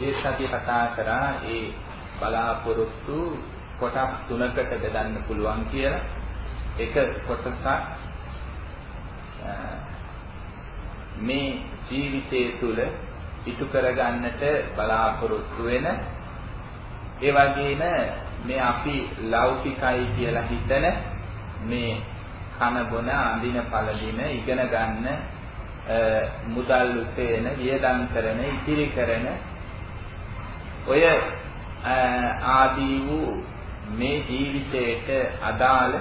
ඒ සතිය කතා කරා ඒ බලාපොරොත්තු කොටස් තුනකට බෙදන්න පුළුවන් කියලා. එක කොටසක් මේ ජීවිතය තුළ ඉටු කරගන්නට බලාපොරොත්තු වෙන ඒ වගේම මේ අපි ලෞකිකයි කියලා හිතන මේ කන බොන අඳින පළදින ඉගෙන ගන්න මුදල් උපයන වියදම් කරන ඉතිරි කරන ඔය ආදී වූ මේ ජීවිතයට අදාළ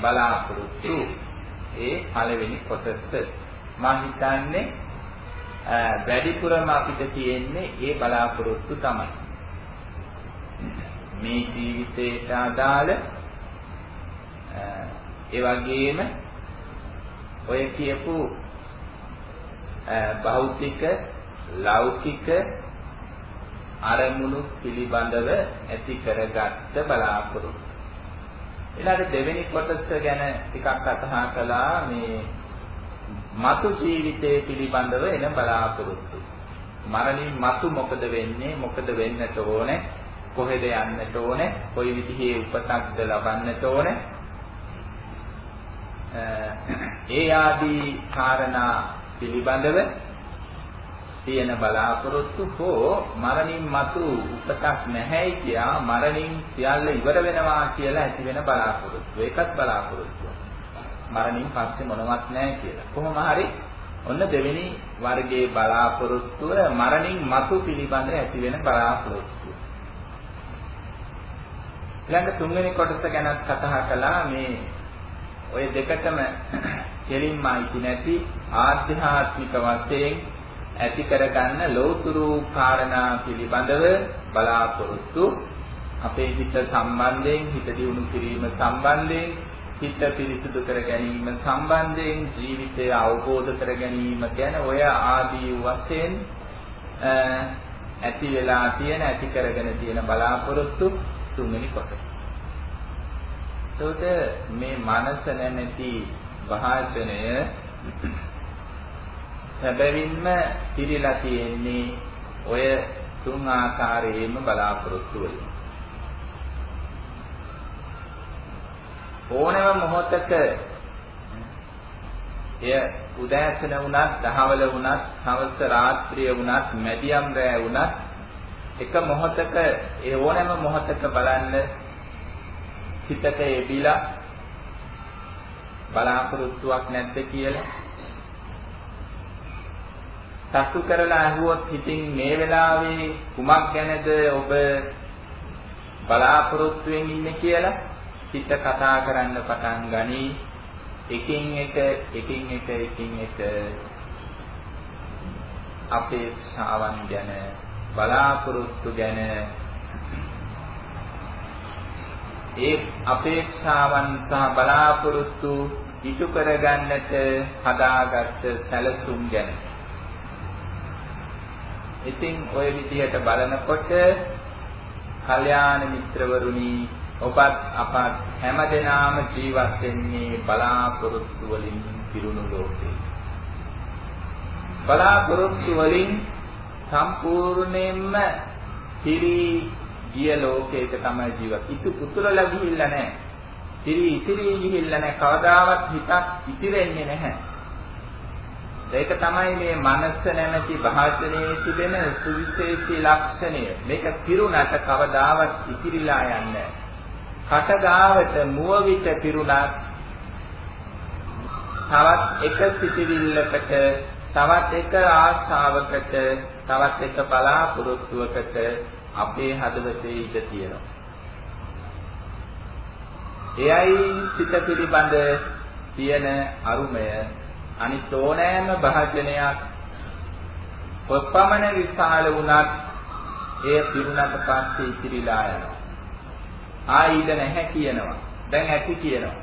බලාපොරොත්තු ඒ පළවෙනි කොටස. මම හිතන්නේ වැඩිපුරම අපිට තියෙන්නේ ඒ බලාපොරොත්තු තමයි. මේ ජීවිතයට අදාළ ඒ වගේම ඔය කියපු භෞතික ලෞකික අරමුණු පිළිබඳව ඇති කරගත්ත බලාපොරොත්තු. ඊළඟ දෙවෙනි කොටස ගැන ටිකක් කතා කළා මේ මතු ජීවිතය පිළිබඳව එන බලාපොරොත්තු. මරණින් මතු මොකද වෙන්නේ? මොකද වෙන්නට ඕනේ? කොහෙද යන්නට ඕනේ? කොයි විදිහේ උපතක්ද ලබන්නට ඕනේ? ඒ ආදී කාරණා පිළිබඳව තියෙන බලාපොරොත්තු හෝ මරණින් මතු උපතක් නැහැයි කියා මරණින් සියල්ල ඉවර වෙනවා කියලා ඇති වෙන බලාපොරොත්තු. ඒකත් බලාපොරොත්තු. මරණින් පස්සේ මොනවත් නැහැ කියලා. කොහොම හරි ඔන්න දෙවෙනි වර්ගයේ බලාපොරොත්තුව මරණින් මතු පිළිබඳ ඇති වෙන බලාපොරොත්තු. ඊළඟ තුන්වෙනි කොටස ගැන කතා කළා මේ ඔය දෙකටම කෙලින්ම අයිති නැති ආධ්‍යාත්මික වශයෙන් ඇති කරගන්න ලෞතුරු කාරණා පිළිබඳව බලාපොරොත්තු අපේ හිත සම්බන්ධයෙන් හිත දියුණු කිරීම සම්බන්ධයෙන් හිත පිරිසිදු කර ගැනීම සම්බන්ධයෙන් ජීවිතය අවබෝධ කර ගැනීම ගැන ඔය ආදී වශයෙන් ඇති වෙලා තියෙන ඇති කරගෙන තියෙන බලාපොරොත්තු තුන්වෙනි කොටස. එතකොට මේ මනස නැමැති භාෂණය සැබවින්ම පිරීලා තියෙන්නේ ඔය තුන් ආකාරයේම බලාපොරොත්තු වලින්. ඕනෑම මොහොතක එය උදෑසන වුණත්, දහවල වුණත්, හවස රාත්‍රිය වුණත්, මැදියම් රැය වුණත් එක මොහොතක ඒ ඕනෑම මොහොතක බලන්න හිතට එබිලා බලාපොරොත්තුවක් නැද්ද කියලා සතු කරලා අහුවොත් හිතින් මේ වෙලාවේ කුමක් ගැනද ඔබ බලාපොරොත්තුෙන් ඉන්නේ කියලා හිත කතා කරන්න පටන් ගනී. එකින් එක එකින් එක එකින් එක අපේක්ෂාවන් ගැන බලාපොරොත්තු ගැන. ඒ අපේක්ෂාවන් සහ බලාපොරොත්තු ඉටු කරගන්නට හදාගත්ත සැලසුම් ගැන. ඉතින් ওই විදිහට බලනකොට කල්යාණ මිත්‍රවරුනි ඔබත් අපත් හැමදෙනාම ජීවත් වෙන්නේ බලාපොරොත්තු වලින් පිරුණු ලෝකේ. බලාපොරොත්තු වලින් සම්පූර්ණයෙන්ම පිරි ගිය ලෝකයක තමයි ජීවත්. ඉතු පුතුරලා ගිහිල්ලා නැහැ. පිරි ඉතිරි ගිහිල්ලා නැහැ. කවදාවත් හිතක් ඉතිරෙන්නේ නැහැ. ඒක තමයි මේ මනස නැමැති භාෂණයේ තිබෙන සුවිශේෂී ලක්ෂණය. මේක පිරුණට කවදාවත් ඉතිරිලා යන්නේ කටගාවට මුව විට පිරුණත් තවත් එක සිටිවිල්ලකට තවත් එක ආශාවකට තවත් එක බලාපොරොත්තුවකට අපේ හදවතේ ඉඳ තියෙනවා. එයයි සිත පිළිබඳ තියෙන අරුමය අනිත් ඕනෑම භාජනයක් කොපමණ විශාල වුණත් එය පිරුණට පස්සේ ඉතිරිලා යනවා. ආයිද නැහැ කියනවා. දැන් ඇති කියනවා.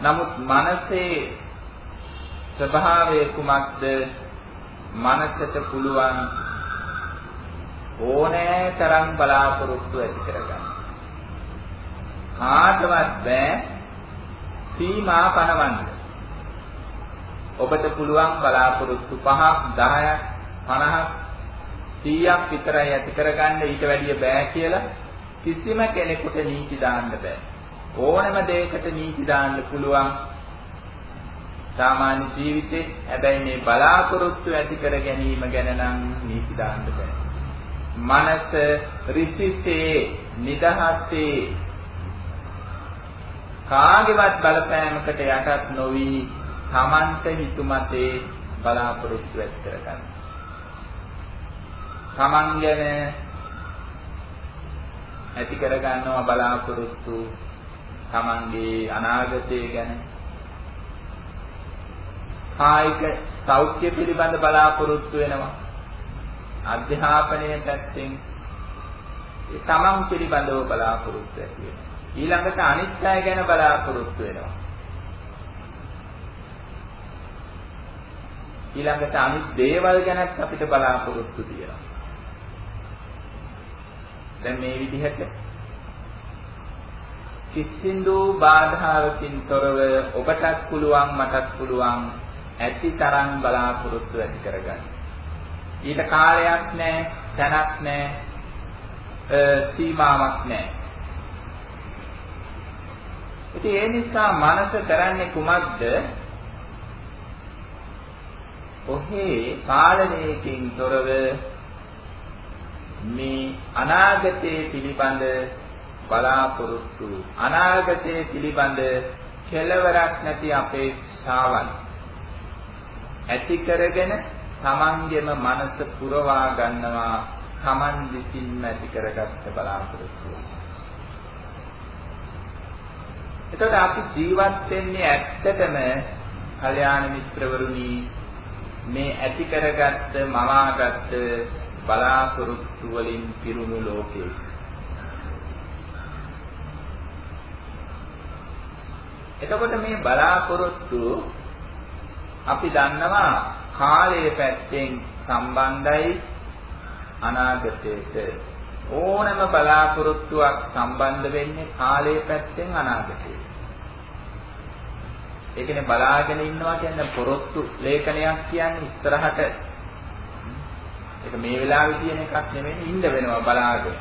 නමුත් මනසේ ස්වභාවය කුමක්ද? මනසට පුළුවන් ඕනෑ තරම් බලාපොරොත්තු ඇති කරගන්න. කාටවත් බෑ සීමා පනවන්න. ඔබට පුළුවන් බලාපොරොත්තු 5ක් 10ක් 50ක් 100ක් විතරයි ඇති කරගන්න ඊට වැඩිය බෑ කියලා කිසිම කෙනෙකුට නීති දාන්න බෑ. ඕනම දෙයකට නීති දාන්න පුළුවන්. සාමාන්‍ය ජීවිතේ හැබැයි මේ බලාපොරොත්තු ඇති කර ගැනීම ගැන නම් නීති දාන්න බෑ. මනස රිසිසේ නිදහසේ කාගේවත් බලපෑමකට යටත් නොවි තමන්ට හිතුමතේ බලාපොරොත්තු ඇති කරගන්න. තමන් ගැන ඇති කරගන්නවා බලාපොරොත්තු තමන්ගේ අනාගතය ගැන. කායික සෞඛ්‍ය පිළිබඳ බලාපොරොත්තු වෙනවා. අධ්‍යාපනය පැත්තෙන් ඒ තමන් පිළිබඳව බලාපොරොත්තු ඇති වෙනවා. ඊළඟට අනිත් අය ගැන බලාපොරොත්තු වෙනවා. ඊළඟට අනිත් දේවල් ගැනත් අපිට බලාපොරොත්තු තියෙනවා දැන් මේ විදිහට කිසිඳු බාධාවකින් තොරව ඔබටත් පුළුවන් මටත් පුළුවන් ඇති තරම් බලාපොරොත්තු ඇති කරගන්න. ඊට කාලයක් නැහැ, තැනක් නැහැ, සීමාවක් නැහැ. ඉතින් ඒ නිසා මනස කරන්නේ කුමක්ද? ඔහේ පාලනයකින් තොරව මේ අනාගතයේ පිළිබඳ බලාපොරොත්තු අනාගතයේ පිළිබඳ කෙලවරක් නැති අපේක්ෂාවන් ඇති කරගෙන තමන්ගේම මනස පුරවා ගන්නවා තමන් විසින්ම ඇති කරගත්ත බලාපොරොත්තු. එතකොට අපි ජීවත් වෙන්නේ ඇත්තටම කල්යාණ මිත්‍රවරුනි මේ ඇති කරගත්ත මවාගත්ත බලාපොරොත්තු වලින් පිරුණු ලෝකේ එතකොට මේ බලාපොරොත්තු අපි දන්නවා කාලයේ පැත්තෙන් සම්බන්ධයි අනාගතයට ඕනම බලාපොරොත්තුවක් සම්බන්ධ වෙන්නේ කාලයේ පැත්තෙන් අනාගතයට. ඒ කියන්නේ බලාගෙන ඉන්නවා කියන්නේ පොරොත්තු ලේඛනයක් කියන්නේ ඉස්සරහට ඒක මේ වෙලාවේ තියෙන එකක් නෙමෙයි ඉන්න වෙනවා බලාගෙන.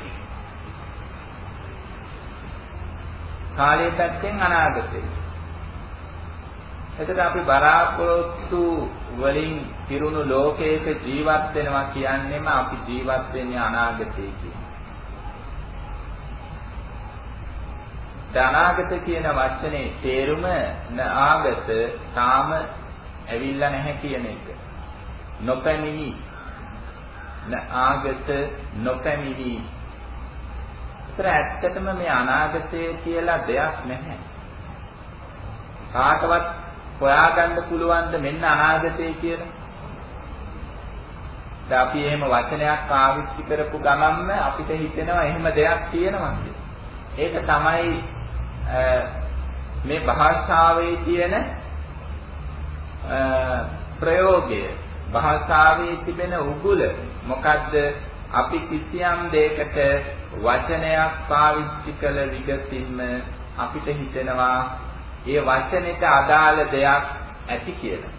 කාලයේ පැත්තෙන් අනාගතේ. එතකොට අපි බලාපොරොත්තු වලින් පිරුණු ලෝකයක ජීවත් වෙනවා කියන්නේම අපි ජීවත් වෙන්නේ අනාගතේ කියන. අනාගත කියන වචනේ තේරුම නාගත තාම ඇවිල්ලා නැහැ කියන එක. නොපැමිණි ආගත නොපැමිණි. ඒතර ඇත්තටම මේ අනාගතය කියලා දෙයක් නැහැ. කාටවත් හොයාගන්න පුළුවන් ද මෙන්න අනාගතය කියලා? දැන් අපි එහෙම වචනයක් පාවිච්චි කරපු ගමන්ම අපිට හිතෙනවා එහෙම දෙයක් තියෙනවා ඒක තමයි මේ භාෂාවේ තියෙන ප්‍රයෝගය භාෂාවේ තිබෙන උගුල මොකද්ද අපි කිසියම් දෙයකට වචනයක් පාවිච්චි කළ විගසින්ම අපිට හිතෙනවා ඒ වචනෙට අදාළ දෙයක් ඇති කියලා.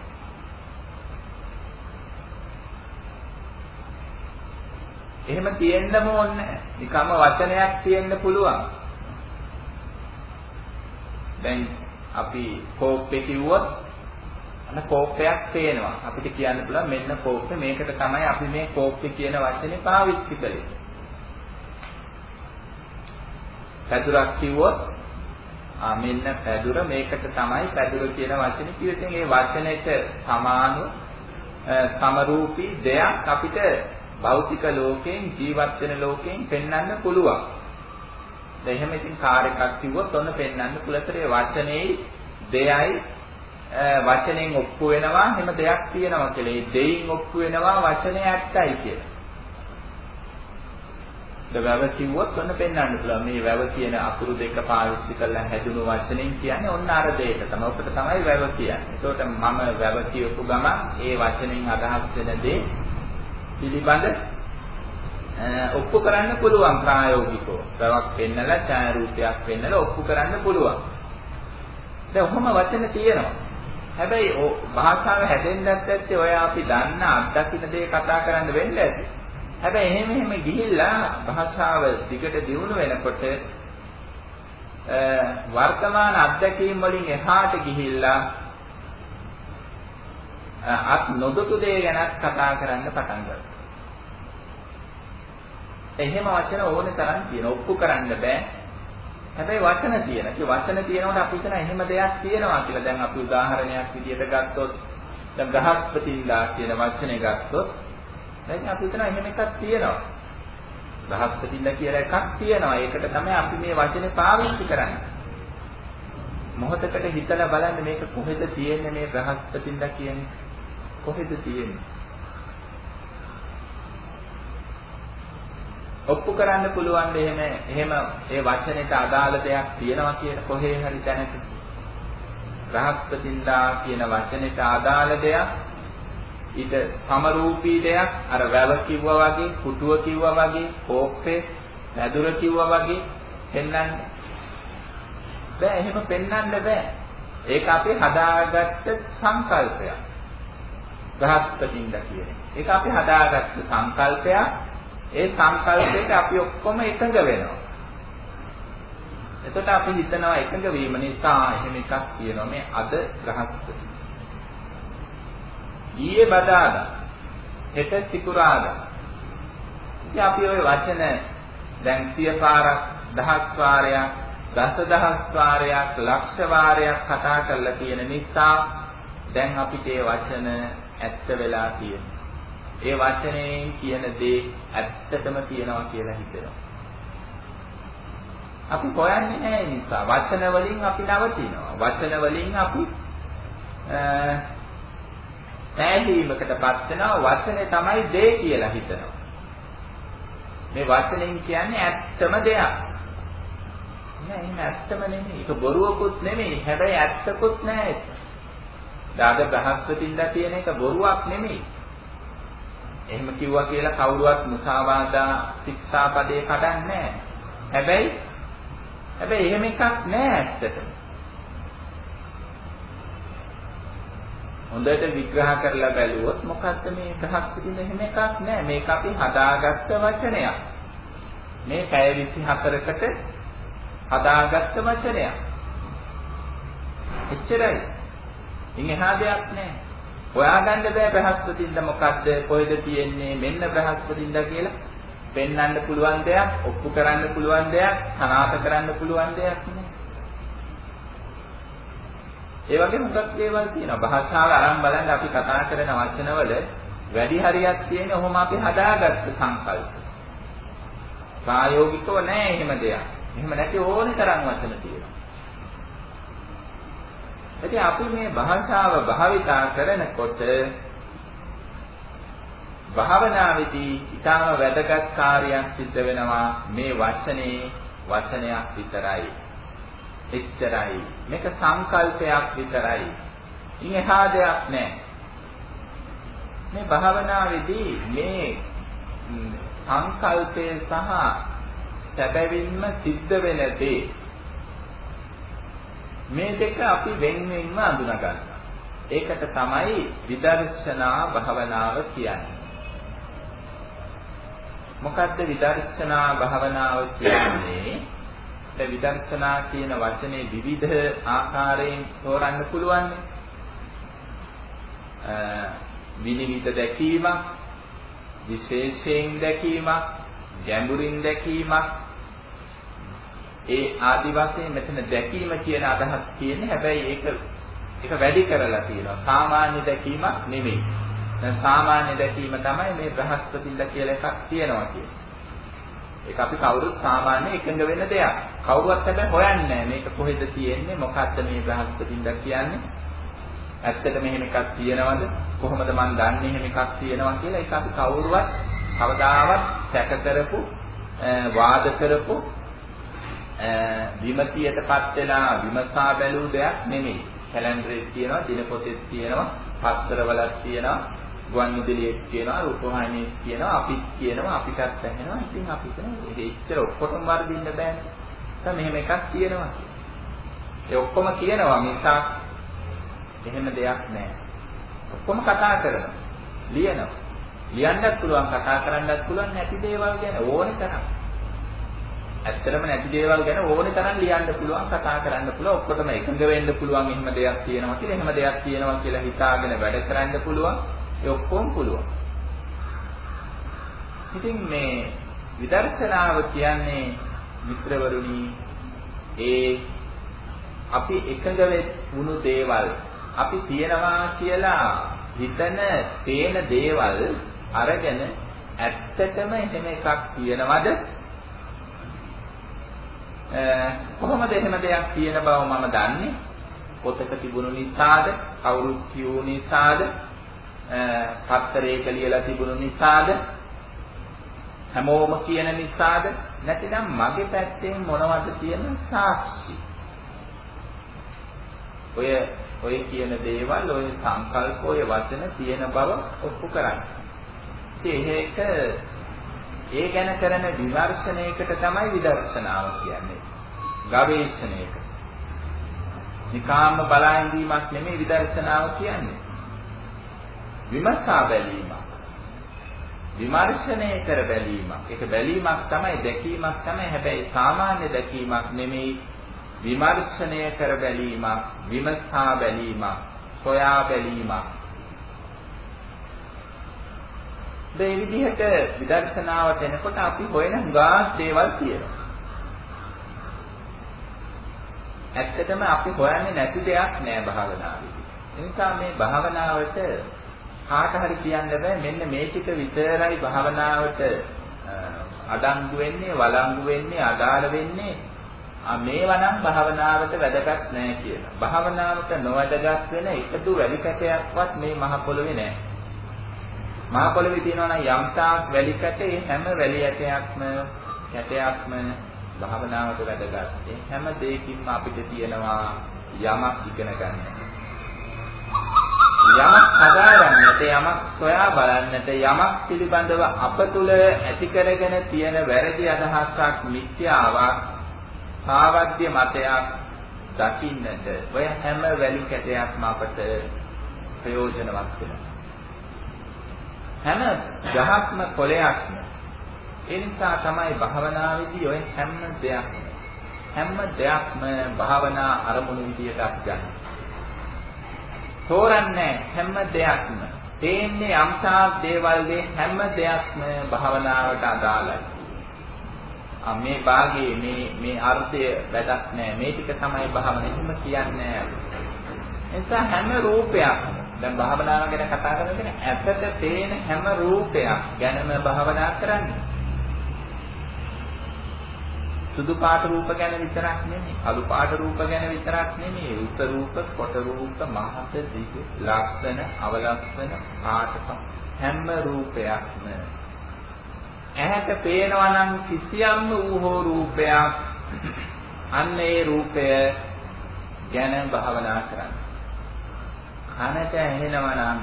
එහෙම තියෙන්නම ඕනේ නිකම්ම වචනයක් තියෙන්න පුළුවන්. දැන් අපි කෝප්පේ කිව්වොත් අන්න කෝප්පයක් පේනවා. අපිට කියන්න පුළුවන් මෙන්න කෝප්පේ මේකට තමයි අපි මේ කෝප්පේ කියන වචනේ පාවිච්චි කළේ. පැදුරක් කිව්වොත් ආ මෙන්න පැදුර මේකට තමයි පැදුර කියන වචනේ කිව්වෙන් ඒ වචනෙට සමාන සමරූපී දෙයක් අපිට භෞතික ලෝකයෙන් ජීවත් වෙන ලෝකයෙන් පෙන්වන්න පුළුවන්. දැන් එහෙම ඉතින් කාර් එකක් කිව්වොත් ඔන්න පෙන්වන්න පුළුවන් ඒ වචනේ දෙයයි වචනෙන් ඔප්පු වෙනවා එහෙම දෙයක් තියෙනවා කියලා. ඒ දෙයින් ඔප්පු වෙනවා වචනේ ඇත්තයි කියලා. වැව කිව්වොත් ඔන්න පෙන්වන්න පුළුවන්. මේ වැව කියන අකුරු දෙක පාවිච්චි කරලා හැදුණු වචනෙන් කියන්නේ ඔන්න අර දෙයට තමයි. ඔකට තමයි වැව කියන්නේ. ඒකට මම වැව කියපු ගමන් ඒ වචනෙන් අදහස් වෙන දේ පිළිබඳ ඔප්පු කරන්න පුළුවන් ප්‍රායෝගිකව. වැවක් පෙන්නලා ඡායාරූපයක් පෙන්නලා ඔප්පු කරන්න පුළුවන්. දැන් ඔහොම වචන තියෙනවා. හැබැයි භාෂාව හැදෙන්නත් ඇත්තේ ඔය අපි දන්න අත්දකින්න දේ කතා කරන්න වෙන්න ඇති. හැබැයි එහෙම එහෙම ගිහිල්ලා භාෂාව දිගට දියුණු වෙනකොට වර්තමාන අත්දැකීම් වලින් එහාට ගිහිල්ලා අත් නොදොතු දේ ගැනත් කතා කරන්න පටන් ගත්තා. එහෙම වචන ඕනේ තරම් තියෙන ඔප්පු කරන්න බෑ. හැබැයි වචන තියෙන. ඒ වචන තියෙනකොට අපි හිතන එහෙම දෙයක් තියෙනවා කියලා. දැන් අපි උදාහරණයක් විදියට ගත්තොත් දැන් ගහස්පතින්ලා කියන වචනේ ගත්තොත් දැන් අපි හිතන එහෙම එකක් තියෙනවා. ගහස්පතින්ලා කියලා එකක් තියෙනවා. ඒකට තමයි අපි මේ වචනේ පාවිච්චි කරන්නේ. මොහොතකට හිතලා බලන්න මේක කොහෙද තියෙන්නේ මේ බ්‍රහස්පතින්ලා කියන්නේ කොහෙද තියෙන්නේ ඔප්පු කරන්න පුළුවන් එහෙම එහෙම ඒ වචනෙට අදාළ දෙයක් තියෙනවා කියන කොහේ හරි තැනක. බ්‍රහස්පතින්දා කියන වචනෙට අදාළ දෙයක් ඊට සමරූපී දෙයක් අර වැව කිව්වා වගේ කුටුව කිව්වා වගේ කෝප්පේ වැදුර කිව්වා වගේ පෙන්වන්න බෑ එහෙම පෙන්වන්න බෑ. ඒක අපි හදාගත්ත සංකල්පයක්. බ්‍රහස්පතින්දා කියන්නේ ඒක අපි හදාගත්ත සංකල්පයක්. ඒ සංකල්පයට අපි ඔක්කොම එකඟ වෙනවා. එතකොට අපි හිතනවා එකඟ වීම නිසා එහෙම එකක් කියනවා මේ අද ගහස්පති. ඊයේ බදාදා හෙට සිකුරාදා. ඉතින් අපි ওই වචන දැන් සිය පාරක් දහස් වාරයක් දසදහස් වාරයක් ලක්ෂ වාරයක් කතා කරලා තියෙන නිසා දැන් අපිට ඒ වචන ඇත්ත වෙලා තියෙනවා. ඒ වචනයෙන් කියන දේ ඇත්තටම කියනවා කියලා හිතෙනවා. අපි හොයන්නේ නැහැ නිසා වචන වලින් අපි නවතිනවා. වචන වලින් අපි පැහැදීමකටපත් වෙනවා වචනේ තමයි දේ කියලා හිතනවා. මේ වචනෙන් කියන්නේ ඇත්තම දෙයක්. නෑ එහෙම ඇත්තම නෙමෙයි. ඒක බොරුවකුත් නෙමෙයි. හැබැයි ඇත්තකුත් නෑ. දාද බ්‍රහස්පතින්දා කියන එක බොරුවක් නෙමෙයි. එහෙම කිව්වා කියලා කවුරුවත් මුසාවාදා ශික්ෂාපදේ කඩන්නේ හැබැයි හැබැයි එහෙම එකක් නෑ ඇත්තටම. හොඳට විග්‍රහ කරලා බැලුවොත් මොකද්ද මේ ගහක් පිටින් එහෙම එකක් නෑ. මේක අපි හදාගත්ත වචනයක්. මේ පැය 24කට හදාගත්ත වචනයක්. එච්චරයි. ඉන් එහා දෙයක් නෑ. හොයාගන්න බෑ බ්‍රහස්පතින්ද මොකද්ද? කොහෙද තියෙන්නේ? මෙන්න බ්‍රහස්පතින්ද කියලා පෙන්වන්න පුළුවන් දෙයක් ඔප්පු කරන්න පුළුවන් දෙයක් සනාථ කරන්න පුළුවන් දෙයක් නෑ. ඒ වගේ මොකක් දේවල් තියෙනවා. භාෂාව අරන් බලන්න අපි කතා කරන වචනවල වැඩි හරියක් තියෙන ඔහොම අපි හදාගත්ත සංකල්ප. ප්‍රායෝගිකව නෑ එහෙම දෙයක්. එහෙම නැති ඕනේ තරම් වචන තියෙනවා. ඉතින් අපි මේ භාෂාව භාවිතා කරනකොට භාවනාවේදී ඊටම වැදගත් කාර්යයක් සිද්ධ වෙනවා මේ වචනේ වචනයක් විතරයි. එච්චරයි. මේක සංකල්පයක් විතරයි. ඉන් එහා දෙයක් නැහැ. මේ භාවනාවේදී මේ සංකල්පය සහ සැබවින්ම සිද්ධ වෙන දේ මේ දෙක අපි වෙන් වෙන්ම අඳුනා ගන්නවා. ඒකට තමයි විදර්ශනා භාවනාව කියන්නේ. මොකද්ද විදර්ශනා භාවනාව කියන්නේ? ඒ විදර්ශනා කියන වචනේ විවිධ ආකාරයෙන් තෝරන්න පුළුවන්. විනිවිද දැකීමක්, විශේෂයෙන් දැකීමක්, ගැඹුරින් දැකීමක්, ඒ ආදි වශයෙන් මෙතන දැකීම කියන අදහස් තියෙන්නේ හැබැයි ඒක ඒක වැඩි කරලා තියෙනවා. සාමාන්‍ය දැකීමක් නෙමෙයි. දැන් සාමාන්‍ය දැකීම තමයි මේ බ්‍රහස්පතින්ද කියලා එකක් තියෙනවා කියන්නේ ඒක අපි කවුරුත් සාමාන්‍ය එකඟ වෙන දෙයක්. කවුරුවත් හැබැයි හොයන්නේ මේක කොහෙද තියෙන්නේ මොකක්ද මේ බ්‍රහස්පතින්ද කියන්නේ? ඇත්තට මෙහෙම එකක් තියෙනවද? කොහොමද මන් දන්නේ එහෙම එකක් තියෙනවා කියලා ඒක අපි කවුරුවත් කවදාවත් සැක කරපු වාද කරපු විමතියටපත් වෙලා විමසා බැලූ දෙයක් නෙමෙයි. කැලෙන්ඩරේ තියෙනවා, දිනපොතේ තියෙනවා, පත්තරවලක් තියෙනවා, ගුවන් විදුලියේ තියෙනවා, රූපවාහිනියේ තියෙනවා, අපිත් කියනවා, අපිටත් ඇහෙනවා. ඉතින් අපි කියන්නේ ඒක ඉච්චර ඔක්කොටම වර්ධින්න බෑනේ. දැන් මෙහෙම එකක් තියෙනවා. ඒ ඔක්කොම කියනවා මිසක් එහෙම දෙයක් නැහැ. ඔක්කොම කතා කරනවා. ලියනවා. ලියන්නත් පුළුවන් කතා කරන්නත් පුළුවන් නැති දේවල් ගැන ඕනේ තරම්. ඇත්තටම නැති දේවල් ගැන ඕනේ තරම් ලියන්න පුළුවන් කතා කරන්න පුළුවන්. ඔක්කොටම එකඟ වෙන්න පුළුවන් එහෙම දෙයක් තියෙනවා කියලා එහෙම දෙයක් තියෙනවා කියලා හිතාගෙන වැඩ කරන්න පුළුවන්. ඒ ඔක්කොම පුළුවන්. ඉතින් මේ විදර්ශනාව කියන්නේ මිත්‍රවරුනි ඒ අපි එකඟ වුණු දේවල් අපි තියනවා කියලා හිතන තේන දේවල් අරගෙන ඇත්තටම එහෙම එකක් තියනවද? කොහොමද එහෙම දෙයක් තියෙන බව මම දන්නේ? පොතක තිබුණු නිසාද? කවුරුත් කියූ නිසාද? පත්තරයක ලියලා තිබුණු නිසාද? හැමෝම කියන නිසාද? නැතිනම් මගේ පැත්තෙන් මොනවද තියෙන සාක්ෂි? ඔය ඔය කියන දේවල් ඔය සංකල්ප ඔය වචන තියෙන බව ඔප්පු කරන්න. ඉතින් ඒක ඒ ගැන කරන විමර්ශනයකට තමයි විදර්ශනාව කියන්නේ. ගවේෂණයක. නිකාම්ම බලාඳීමක් නෙමෙයි විදර්ශනාව කියන්නේ. විමසා බැලීමක්. විමර්ශනය කර බැලීමක්. ඒක බැලීමක් තමයි දැකීමක් තමයි. හැබැයි සාමාන්‍ය දැකීමක් නෙමෙයි විමර්ශනය කර බැලීමක්, විමසා බැලීමක්, සොයා බැලීමක්. මේ විදිහට විදර්ශනාවට එනකොට අපි හොයන හුඟා දේවල් තියෙනවා. ඇත්තටම අපි හොයන්නේ නැති දෙයක් නෑ භාවනාවේදී. එනිසා මේ භාවනාවට කාට හරි කියන්න බෑ මෙන්න මේ ටික විතරයි භාවනාවට අඩංගු වෙන්නේ වළංගු වෙන්නේ අදාළ වෙන්නේ මේවා නම් භාවනාවට වැදගත් නෑ කියලා. භාවනාවට නොවැදගත් වෙන එකදු වැලි කැටයක්වත් මේ මහ පොළොවේ නෑ. මහ පොළොවේ තියෙනවා නම් යම් තාක් වැලි කැට ඒ හැම වැලි ඇටයක්ම කැටයක්ම භාවනාවට වැදගත්. ඒ හැම දෙයකින්ම අපිට තියෙනවා යමක් ඉගෙන ගන්න. යමක් හදාගන්නට යමක් සොයා බලන්නට යමක් පිළිබඳව අප තුළ ඇති කරගෙන තියෙන වැරදි අදහසක් මිත්‍යාවක් සාවද්‍ය මතයක් දකින්නට ඔය හැම වැලි කැටයක්ම අපට ප්‍රයෝජනවත් වෙනවා හැම ගහක්ම කොලයක්ම ඒ නිසා තමයි භාවනාවේදී ඔය හැම දෙයක්ම හැම දෙයක්ම භාවනා අරමුණු විදියට අපි ගන්න. තෝරන්නේ හැම දෙයක්ම. තේන්නේ යම්තාක් දේවල් හැම දෙයක්ම භාවනාවට අදාළයි. ආ මේ භාගයේ මේ මේ අර්ථය වැඩක් නෑ. මේ ටික තමයි භාවන එහෙම කියන්නේ එනිසා හැම රූපයක්ම දැන් භාවනාව ගැන කතා කරනකොට ඇත්තට තේන හැම රූපයක් ගැනම භාවනා කරන්නේ. සුදු පාට රූප ගැන විතරක් නෙමෙයි, කළු පාට රූප ගැන විතරක් නෙමෙයි, උත් රූප, කොට රූප, මහත දිග, ලක්ෂණ, අවලක්ෂණ, පාටක හැම රූපයක්ම ඇහැට පේනවා නම් කිසියම් වූ හෝ රූපයක් අන්න ඒ රූපය ගැන භාවනා කරන්න. කනට ඇහෙනවා නම්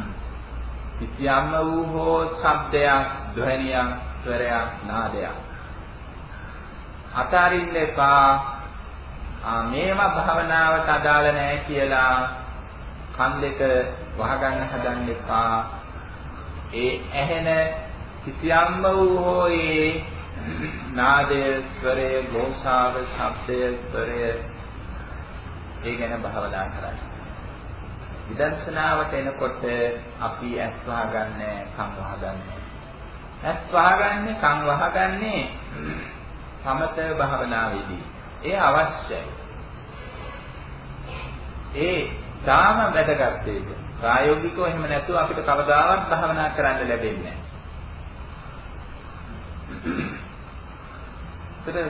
කිසියම් වූ හෝ ශබ්දයක්, ධ්වනියක්, ස්වරයක්, නාදයක් අතාරින්න එපා. ආ මේවා භවනාවට අදාළ නැහැ කියලා කන් දෙක වහගන්න හදන්න එපා. ඒ ඇහෙන කිසියම්ම වූ හෝ ඒ නාදය, ස්වරය, ഘോഷාව, ශබ්දය, ස්වරය ඒ ගැන භවනා කරන්න. විදර්ශනාවට එනකොට අපි ඇස් වහගන්නේ, කන් වහගන්නේ. ඇස් වහගන්නේ, කන් වහගන්නේ සමත භාවනාවේදී ඒ අවශ්‍යයි. ඒ තාම වැදගත් දෙයක්. ප්‍රායෝගිකව එහෙම නැතුව අපිට කවදාවත් භාවනා කරන්න ලැබෙන්නේ නැහැ.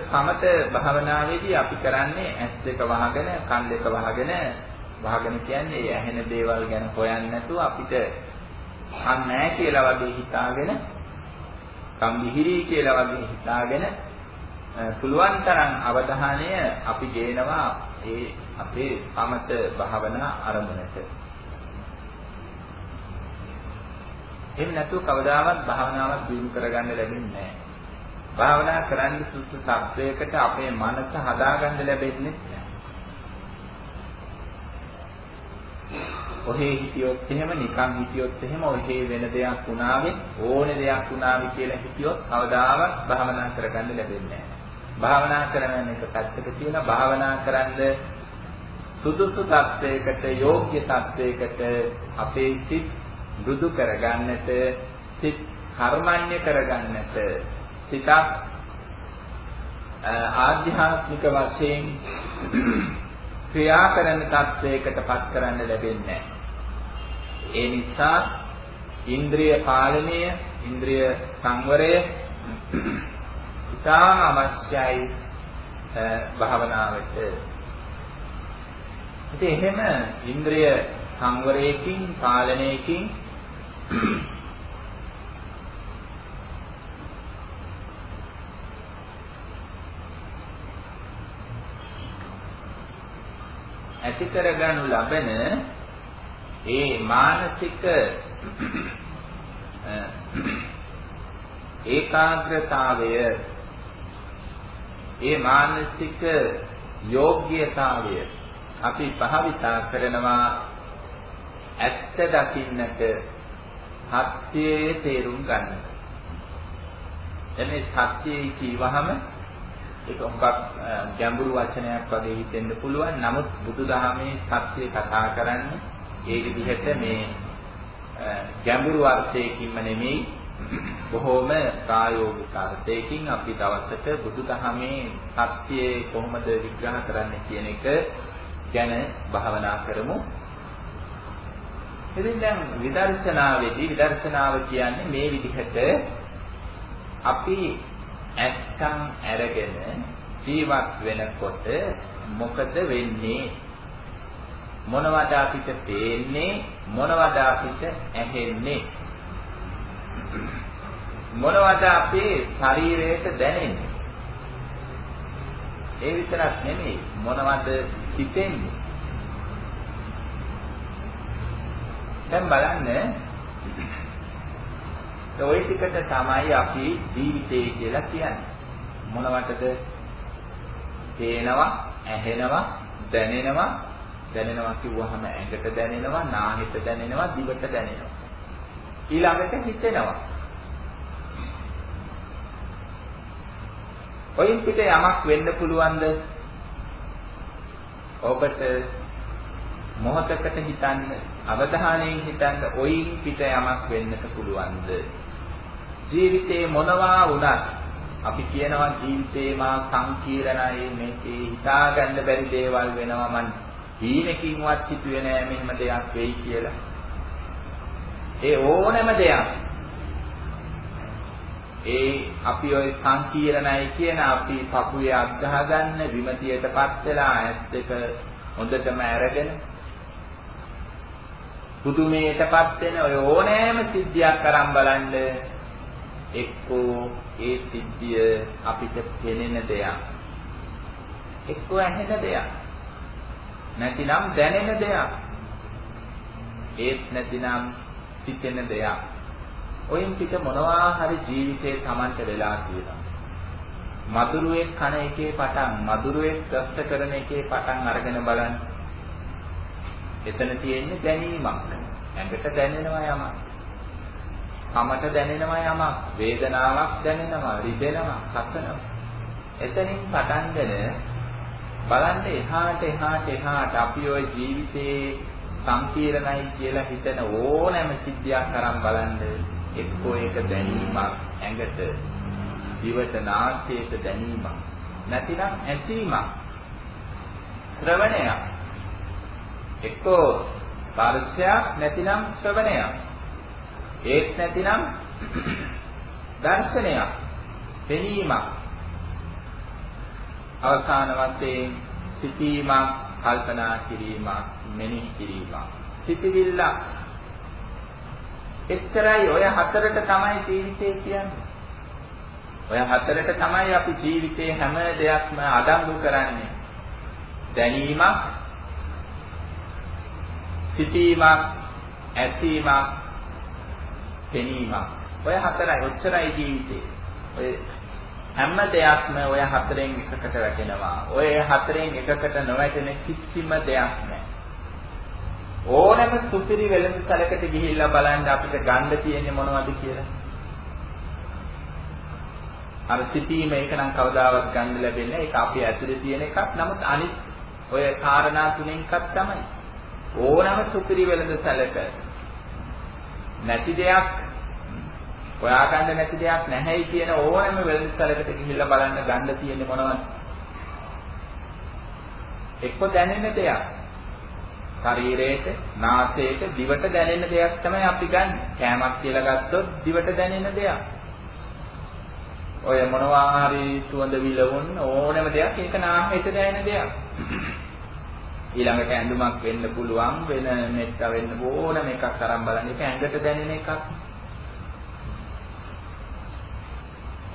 සමත භාවනාවේදී අපි කරන්නේ ඇස් දෙක වහගෙන, කන් දෙක වහගෙන, වහගෙන කියන්නේ ඒ ඇහෙන දේවල් ගැන හොයන්නේ නැතුව අපිට කන් නැහැ කියලා වගේ හිතාගෙන, කන් විහිරි කියලා වගේ හිතාගෙන පුළුවන් තරම් අවධානය අපි ගේනවා ඒ අපේ සමත භාවනා අරමුණට. එහෙම නැතුව කවදාවත් භාවනාවක් දිනු කරගන්න ලැබෙන්නේ නැහැ. භාවනා කරන්න සුසු සත්‍යයකට අපේ මනස හදාගන්න ලැබෙන්නේ නැහැ. ඔහේ හිටියොත් එහෙම නිකන් හිටියොත් එහෙම ඔහේ වෙන දෙයක් වුණාවේ ඕනේ දෙයක් වුණාවේ කියලා හිටියොත් කවදාවත් භාවනා කරගන්න ලැබෙන්නේ නැහැ. භාවනා කරන එක පැත්තක තියලා භාවනා කරන්ද සුදුසු තත්වයකට යෝග්‍ය තත්වයකට අපේ සිත් දුදු කරගන්නට සිත් කර්මන්‍ය කරගන්නට සිතක් ආධ්‍යාත්මික වශයෙන් ක්‍රියා කරන තත්වයකට පත් කරන්න ලැබෙන්නේ ඒ නිසා ඉන්ද්‍රිය පාලනය, ඉන්ද්‍රිය සංවරය ඉතාම අවශ්‍යයි භාවනාවට. ඉතින් එහෙම ඉන්ද්‍රිය සංවරයකින් පාලනයකින් ඇති කරගනු ලබන ඒ මානසික ඒකාග්‍රතාවය ඒ මානසික යෝග්‍යතාවය අපි භාවිතා කරනවා ඇත්ත දකින්නට සත්‍යයේ තේරුම් ගන්න. එනේ සත්‍යයි කියවහම ඒක හුඟක් ගැඹුරු වචනයක් වගේ හිතෙන්න පුළුවන්. නමුත් බුදුදහමේ සත්‍ය කතා කරන්නේ ඒ විදිහට මේ ගැඹුරු අර්ථයකින්ම නෙමෙයි බොහෝම ප්‍රායෝගික අර්ථයකින් අපි දවසට බුදුදහමේ සත්‍යය කොහොමද විග්‍රහ කරන්නේ කියන එක ගැන භාවනා කරමු. ඉතින් දැන් විදර්ශනාවේදී විදර්ශනාව කියන්නේ මේ විදිහට අපි ඇත්තන් අරගෙන ජීවත් වෙනකොට මොකද වෙන්නේ? මොනවද අපිට පේන්නේ? මොනවද අපිට ඇහෙන්නේ? මොනවද අපේ ශරීරයට දැනෙන්නේ? ඒ විතරක් නෙමෙයි මොනවද හිතෙන්නේ? දැන් බලන්න. ওই ටිකට තමයි අපි ජීවිතය කියලා කියන්නේ. මොනවටද? පේනවා, ඇහෙනවා, දැනෙනවා. දැනෙනවා කිව්වහම ඇඟට දැනෙනවා, නාහෙට දැනෙනවා, දිවට දැනෙනවා. ඊළඟට හිතෙනවා. ඔයින් පිට යමක් වෙන්න පුළුවන්ද? ඔබට මොහතකට හිතන්න අවධානයෙන් හිතන්න ඔයින් පිට යමක් වෙන්නට පුළුවන්ද ජීවිතේ මොනවා වුණත් අපි කියනවා ජීවිතේ මා සංකීර්ණයි මේකේ හිතාගන්න බැරි දේවල් වෙනවා මන් හීනකින්වත් හිතුවේ නෑ මෙහෙම දෙයක් වෙයි කියලා. ඒ ඕනෑම දෙයක්. ඒ අපි ওই සංකීර්ණයි කියන අපි පපුවේ අත්දහ ගන්න විමතියටපත් වෙලා ඇස් දෙක හොඳටම අරගෙන පුදුමයටපත් වෙන ඔය ඕනෑම සිද්ධියක් අරන් බලන්න එක්කෝ ඒ සිද්ධිය අපිට පෙනෙන දෙයක්. එක්කෝ ඇහෙන දෙයක්. නැතිනම් දැනෙන දෙයක්. ඒත් නැතිනම් හිතෙන දෙයක්. ඔයින් පිට මොනවා හරි ජීවිතේ Tamanට වෙලා තියෙනවා. මధుරුවේ කන එකේ පටන් මధుරුවේ ත්‍ස්ත කරන එකේ පටන් අරගෙන බලන්න. එතන තියෙන්නේ දැනීමක්. ඇඟට දැනෙනවා යමක්. කමට දැනෙනවා යමක්. වේදනාවක් දැනෙනවා, රිදෙනවා, සැකනවා. එතනින් පටන්ගෙන බලන්න එහාට එහාට එහාට අපි ওই ජීවිතේ සංකීර්ණයි කියලා හිතන ඕනෑම සිද්ධියක් අරන් බලන්න එක්කෝ ඒක දැනීමක් ඇඟට දිවට නාසයට දැනීමක් නැතිනම් ඇසීමක් ශ්‍රවණයක් එක්කෝ පරිත්‍යාග නැතිනම් ශ්‍රවණයක්. ඒත් නැතිනම් දර්ශනයක්. පෙනීමක්. අවසාන වශයෙන් සිතීමක්, කල්පනා කිරීමක්, මෙනෙහි කිරීමක්. සිතවිල්ල එච්චරයි ඔය හතරට තමයි ජීවිතේ කියන්නේ. ඔය හතරට තමයි අපි ජීවිතේ හැම දෙයක්ම අඩංගු කරන්නේ. දැනීමක්, සිතීමක්, ඇසීමක්, පෙනීමක්. ඔය හතරයි ඔච්චරයි ජීවිතේ. ඔය හැම දෙයක්ම ඔය හතරෙන් එකකට වැටෙනවා. ඔය හතරෙන් එකකට නොවැටෙන කිසිම දෙයක් නැහැ. ඕනෑම සුපිරි වෙළඳ සැලකට ගිහිල්ලා බලන්න අපිට ගන්න තියෙන්නේ මොනවද කියලා. අර සිටීම ඒක නම් කවදාවත් ගන්න ලැබෙන්නේ ඒක අපේ ඇතුලේ තියෙන එකක්. නමුත් අනිත් ඔය කාරණා තුනෙන් එකක් තමයි. ඕනෑම සුපිරි වෙළඳ සැලක නැති දෙයක් හොයාගන්න නැති දෙයක් නැහැයි කියන ඕනෑම වෙළඳ සැලකට ගිහිල්ලා බලන්න ගන්න තියෙන්නේ මොනවද? එක්ක දැනෙන දෙයක්. ශරීරයට, නාසයට, දිවට දැනෙන දෙයක් තමයි අපි ගන්න. කෑමක් කියලා ගත්තොත් දිවට දැනෙන දෙයක්. ඔය මොනවා හරි සුවඳ විලවුන් ඕනෑම දෙයක් ඒක නාහයට දැනෙන දෙයක්. ඊළඟට ඇඳුමක් වෙන්න පුළුවන් වෙන මෙත්ත වෙන්න ඕනම එකක් අරන් බලන්න ඒක ඇඟට දැනෙන එකක්.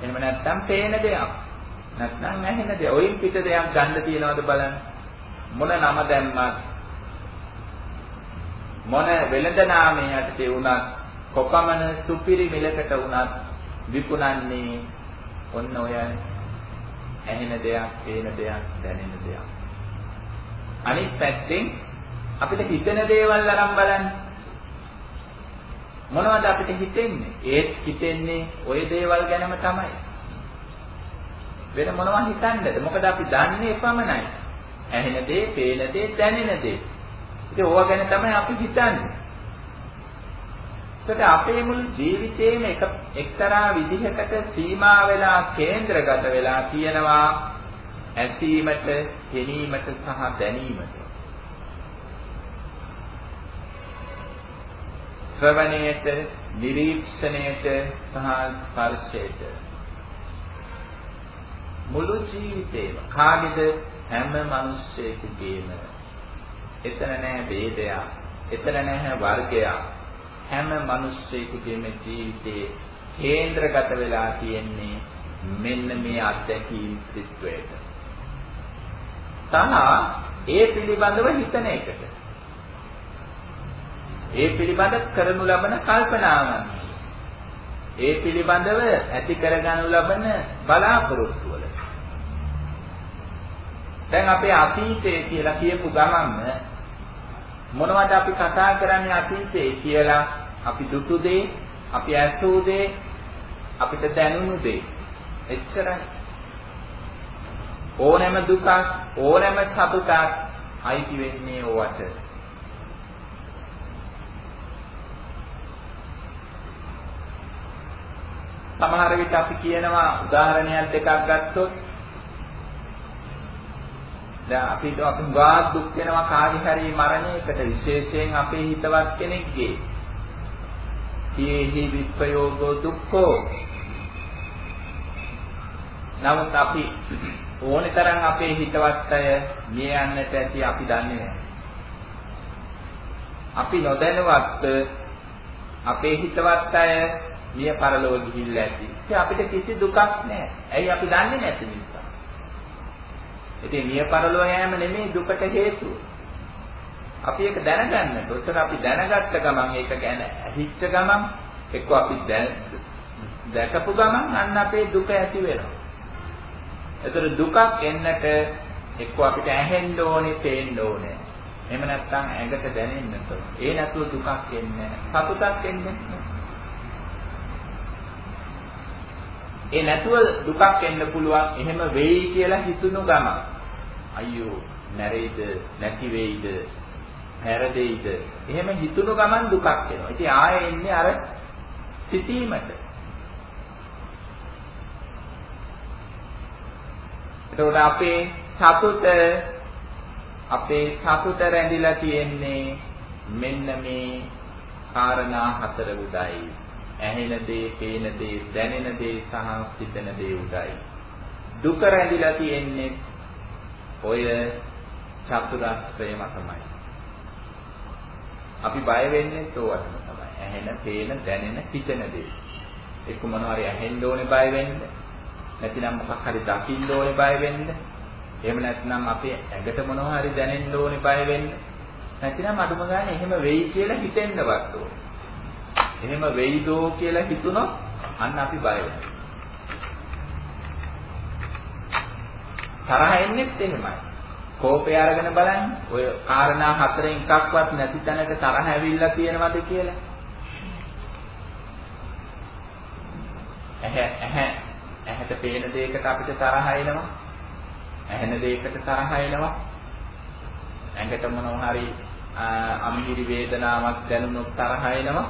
එහෙම නැත්නම් පේන දෙයක්. නැත්නම් ඇහෙන දෙයක්. ඔයින් පිට දෙයක් ගන්න තියනවද බලන්න. මොන නම දැම්මත් මොන වෙළඳ නාමයට වුණත් කොපමණ සුපිරි මිලකට වුණත් විකුණන්නේ ඔන්න ඔය ඇහෙන දෙයක්, පේන දෙයක්, දැනෙන දෙයක්. අනිත් පැත්තෙන් අපිට හිතෙන දේවල් අරන් බලන්න. මොනවද අපිට හිතෙන්නේ? ඒත් හිතෙන්නේ ওই දේවල් ගැනම තමයි. වෙන මොනවා හිතන්නද? මොකද අපි දන්නේ පමණයි. ඇහෙන දේ, පේන දේ, දැනෙන දේ. ඉතින් ඕවා ගැන තමයි අපි හිතන්නේ. ඒකට අපේ මුළු ජීවිතේම එක එක්තරා විදිහකට සීමා වෙලා කේන්ද්‍රගත වෙලා තියෙනවා ඇසීමට, හෙනීමට සහ දැනීමට. ශ්‍රවණයට, නිරීක්ෂණයට සහ ස්පර්ශයට. මුළු ජීවිතේම කාගේද හැම මිනිස්සෙකුගේම එතන නැහැ ભેදයක්, එතන නැහැ වර්ගයක්. හැම මිනිස්සෙකුගේම ජීවිතේ කේන්ද්‍රගත වෙලා තියෙන්නේ මෙන්න මේ අත්දැකීම් ත්‍රිත්වයට. තහ ඒ පිළිබඳව හිතන එකට. ඒ පිළිබඳ කරනු ලබන කල්පනාවන්. ඒ පිළිබඳව ඇති කරගනු ලබන බලාපොරොත්තු වල. දැන් අපේ අතීතය කියලා කියපු ගමන්ම මොනවද අපි කතා කරන්නේ අතීතේ කියලා අපි දුටු දේ, අපි ඇසූ දේ, අපිට දැනුණු දේ. එච්චරයි. ඕනෑම දුකක් ඕනෑම සතුටක් අයිති වෙන්නේ ඕවට. සමහර විට අපි කියනවා උදාහරණයක් දෙකක් ගත්තොත් දැන් අපි අපි ගාත් දුක් වෙනවා කාගේ හරි මරණයකට විශේෂයෙන් අපේ හිතවත් කෙනෙක්ගේ. "යේහි විප්පයෝගෝ දුක්ඛෝ" නමුත් අපි ඕනේ තරම් අපේ හිතවත් අය මිය යන්නට ඇති අපි දන්නේ නැහැ. අපි නොදැනුවත් අපේ හිතවත් අය මිය පරලොව ගිහිල්ලා ඇති. ඉතින් අපිට කිසි දුකක් නැහැ. ඇයි අපි දන්නේ නැති නිසා. ඉතින් මිය පරලොව යෑම නෙමෙයි දුකට හේතුව. අපි ඒක දැනගන්නට. උතර අපි දැනගත්ත ගමන් ඒක ගැන ඇහිච්ච ගමන් එක්ක අපි දැකපු ගමන් අන්න අපේ දුක ඇති වෙනවා. ඒතර දුකක් එන්නට එක්ක අපිට ඇහෙන්න ඕනේ, පේන්න ඕනේ. එහෙම නැත්නම් ඇඟට දැනෙන්න ඕනේ. ඒ නැතුව දුකක් එන්නේ නැහැ. සතුටක් එන්නේ ඒ නැතුව දුකක් එන්න පුළුවන්. එහෙම වෙයි කියලා හිතුණු ගම. අයියෝ, නැරෙයිද, නැති වෙයිද, හැරදෙයිද? එහෙම හිතුණු ගමන් දුකක් එනවා. ඉතින් ආයෙ එන්නේ අර සිටීමට. එතකොට අපේ සතුට අපේ සතුට රැඳිලා තියෙන්නේ මෙන්න මේ කාරණා හතර උඩයි. ඇහෙන දේ, පේන දේ, දැනෙන දේ සහ සිතන දේ උඩයි. දුක රැඳිලා තියෙන්නේ ඔය චතුරාර්ය මතමයි. අපි බය වෙන්නේ තෝවටම තමයි. ඇහෙන, පේන, දැනෙන, හිතන දේ. එක්ක මොනවා හරි ඇහෙන්න ඕනේ බය වෙන්නේ. නැතිනම් මොකක් හරි දකින්න ඕනේ බය වෙන්න. එහෙම නැත්නම් අපේ ඇඟට මොනවා හරි දැනෙන්න ඕනේ බය වෙන්න. නැතිනම් අඩුම ගානේ එහෙම වෙයි කියලා හිතෙන්නවත් ඕනේ. එහෙම වෙයිදෝ කියලා හිතුනොත් අන්න අපි බය වෙනවා. තරහ එන්නෙත් එහෙමයි. කෝපය අරගෙන බලන්න. ඔය කාරණා හතරෙන් එකක්වත් නැති තැනක තරහ ඇවිල්ලා තියෙනවද කියලා. ඇහැ ඇහැ ඇහැට පේන දෙයකට අපිට තරහ එනවා. ඇහෙන දෙයකට තරහ එනවා. ඇඟට මොනවා හරි අමිහිරි වේදනාවක් දැනුනොත් තරහ එනවා.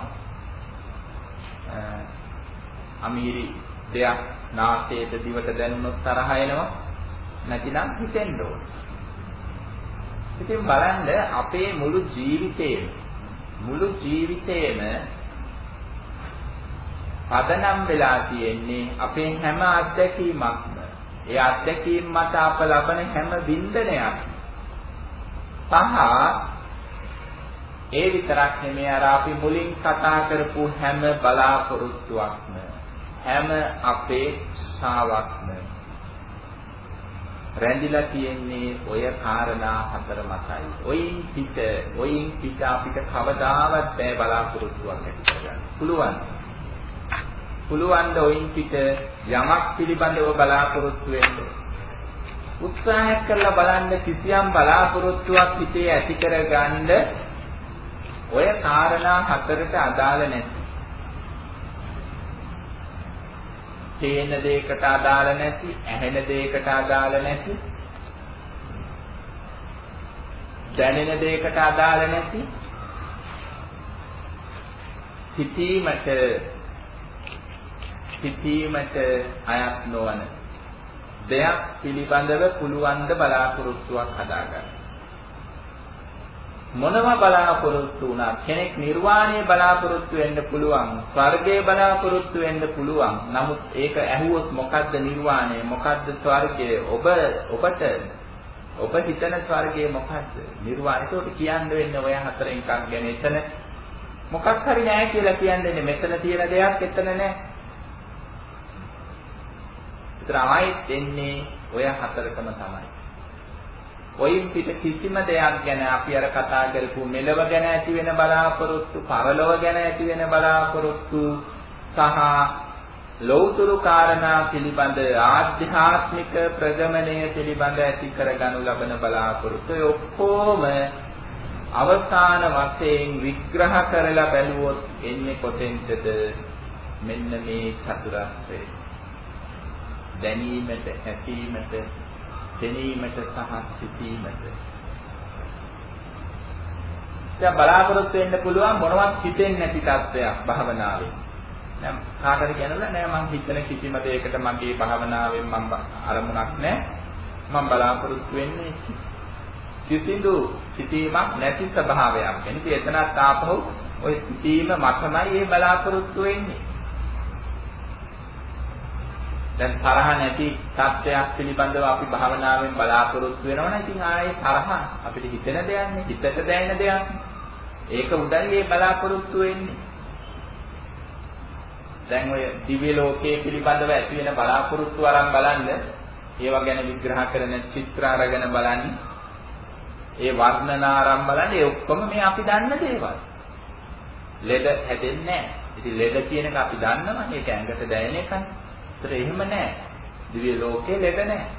අමිහිරි දෙයක් නාසයට දිවට දැනුනොත් තරහ එනවා. නැතිනම් හිතෙන්න ඕන. ඉතින් බලන්න අපේ මුළු ජීවිතේම මුළු ජීවිතේම පදනම් වෙලා තියෙන්නේ අපේ හැම අත්දැකීමක්ම ඒ අත්දැකීම් මත අප ලබන හැම වින්දනයක් පහ ඒ විතරක් නෙමෙයි අර අපි මුලින් කතා කරපු හැම බලාපොරොත්තුවක්ම හැම අපේක්ෂාවක්ම රැඳිලා තියෙන්නේ ඔය කාරණා හතර මතයි. ඔයින් පිට ඔයින් පිට අපිට කවදාවත් බෑ බලාපොරොත්තුවක් ඇති කරගන්න. පුළුවන්. පුළුවන් ද ඔයින් පිට යමක් පිළිබඳව බලාපොරොත්තු වෙන්න. උත්සාහයක් කරලා බලන්න කිසියම් බලාපොරොත්තුවක් හිතේ ඇති කරගන්න ඔය කාරණා හතරට අදාළ නැති. පේන දෙයකට අදාළ නැති, ඇහෙන දෙයකට අදාළ නැති, දැනෙන දෙයකට අදාළ නැති, සිටීමට සිටීමට අයත් නොවන දෙයක් පිළිබඳව පුළුවන් ද බලාපොරොත්තුවක් හදාගන්න. මොනම බලාපොරොත්තු වුණත් කෙනෙක් නිර්වාණය බලාපොරොත්තු වෙන්න පුළුවන් ස්වර්ගය බලාපොරොත්තු වෙන්න පුළුවන් නමුත් ඒක ඇහුවොත් මොකද්ද නිර්වාණය මොකද්ද ස්වර්ගය ඔබ ඔබට ඔබ හිතන ස්වර්ගය මොකද්ද? නිර්වාණය. ඒකට කියන්න වෙන්නේ ඔය හතරෙන් එකක් ගැන. එතන මොකක් හරි නැහැ කියලා කියන්නේ මෙතන තියෙන දෙයක් එතන නැහැ ඒතර ආයෙත් එන්නේ ඔය හතරකම තමයි. ඔයින් පිට කිසිම දෙයක් ගැන අපි අර කතා කරපු මෙලව ගැන ඇති වෙන බලාපොරොත්තු, පරලොව ගැන ඇති වෙන බලාපොරොත්තු සහ ලෞතුරු කාරණා පිළිබඳ ආධ්‍යාත්මික ප්‍රගමණය පිළිබඳ ඇති කරගනු ලබන බලාපොරොත්තු ඔක්කොම අවසාන වශයෙන් විග්‍රහ කරලා බැලුවොත් එන්නේ කොතෙන්ද? මෙන්න මේ චතුරස්‍රය දැනීමට ඇසීමට පෙනීමට සහ සිතීමට. දැන් බලාපොරොත්තු වෙන්න පුළුවන් මොනවත් හිතෙන්නේ නැති තත්ත්වයක් භාවනාවේ. දැන් කාටද කියනවා නෑ මං හිතන කිසිම දෙයකට මගේ භාවනාවෙන් මම අරමුණක් නෑ. මම බලාපොරොත්තු වෙන්නේ කිසිදු සිතීමක් නැති ස්වභාවයක්. එනිසා එතනත් ආපහු ওই සිතීම මතමයි මේ බලාපොරොත්තු වෙන්නේ. දැන් තරහ නැති තත්ත්වයක් පිළිබඳව අපි භාවනාවෙන් බලාපොරොත්තු වෙනවනේ ඉතින් ආයේ තරහ අපිට හිතෙන දෙයක්නේ හිතට දැනෙන දෙයක්. ඒක උදයි මේ බලාපොරොත්තු වෙන්නේ. දැන් ඔය දිව්‍ය ලෝකයේ පිළිබඳව ඇති වෙන බලාපොරොත්තු අරන් බලන්න ඒවා ගැන විග්‍රහ කරන චිත්‍ර අරගෙන බලන්න ඒ වර්ණනා අරන් බලන්න ඒ ඔක්කොම මේ අපි දන්න දේවල්. ලෙඩ හැදෙන්නේ නැහැ. ඉතින් ලෙඩ කියන එක අපි දන්නවා. ඒක ඇඟට දැනෙන එකනේ. ඒතර එහෙම නැහැ. දිව්‍ය ලෝකේ ලෙඩ නැහැ.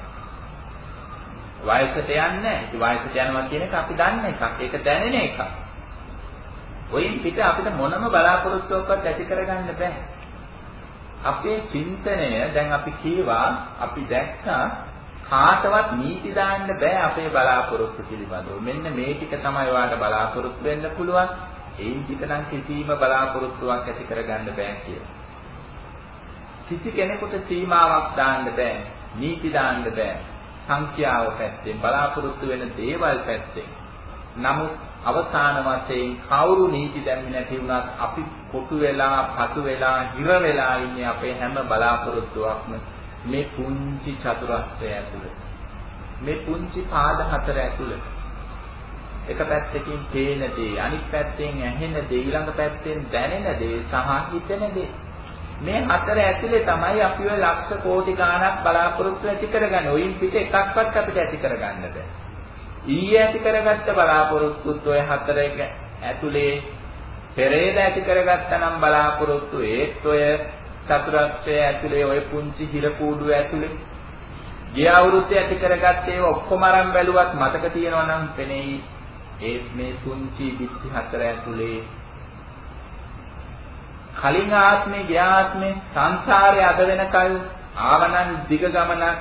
වයසට යන්නේ නැහැ. ඉතින් වයසට යනවා කියන එක අපි දන්න එකක්. ඒක දැනෙන එකක්. ඔයින් පිට අපිට මොනම බලාපොරොත්තුවක්වත් ඇති කරගන්න බෑ. අපේ චින්තනය දැන් අපි කීවා අපි දැක්කා කාටවත් නීති දාන්න බෑ අපේ බලාපොරොත්තු පිළිබඳව. මෙන්න මේ ටික තමයි ඔයාලට බලාපොරොත්තු වෙන්න පුළුවන්. ඒන් පිටනම් කිසිම බලාපොරොත්තුවක් ඇති කරගන්න බෑ කියලා. කිසි කෙනෙකුට සීමාවක් දාන්න බෑ. නීති දාන්න බෑ. සංඛ්‍යාව පැත්තෙන් බලාපොරොත්තු වෙන දේවල් පැත්තෙන්. නමුත් අවසාන වශයෙන් කවුරු නීති දැම්මේ නැති වුණත් අපි කොටු වෙලා, පතු වෙලා, හිර වෙලා ඉන්නේ අපේ හැම බලාපොරොත්තුවක්ම මේ පුංචි චතුරස්‍රය ඇතුළේ. මේ පුංචි පාද හතර ඇතුළේ. එක පැත්තකින් පේන දේ, අනිත් පැත්තෙන් ඇහෙන දේ, ඊළඟ පැත්තෙන් දැනෙන දේ සහ හිතෙන දේ. මේ හතර ඇතුලේ තමයි අපි ඔය ලක්ෂ කෝටි ගාණක් බලාපොරොත්තු ඇති කරගන්නේ. ඔයින් පිට එකක්වත් අපිට ඇති කරගන්න බෑ. ඊයේ ඇති කරගත්ත බලාපොරොත්තුත් ඔය හතර ඇතුලේ පෙරේද ඇති කරගත්තා නම් බලාපොරොත්තු ඒත් ඔය චතුරස්‍රය ඇතුලේ ඔය පුංචි හිර කූඩුව ඇතුලේ ගිය අවුරුද්දේ ඇති කරගත්ත ඒවා ඔක්කොම අරන් බැලුවත් මතක තියෙනවා නම් පෙනෙයි ඒ මේ තුන්චි බිත්ති හතර ඇතුලේ කලින් ආත්මේ ගිය ආත්මේ සංසාරේ අද වෙනකල් ආවනම් දිග ගමනක්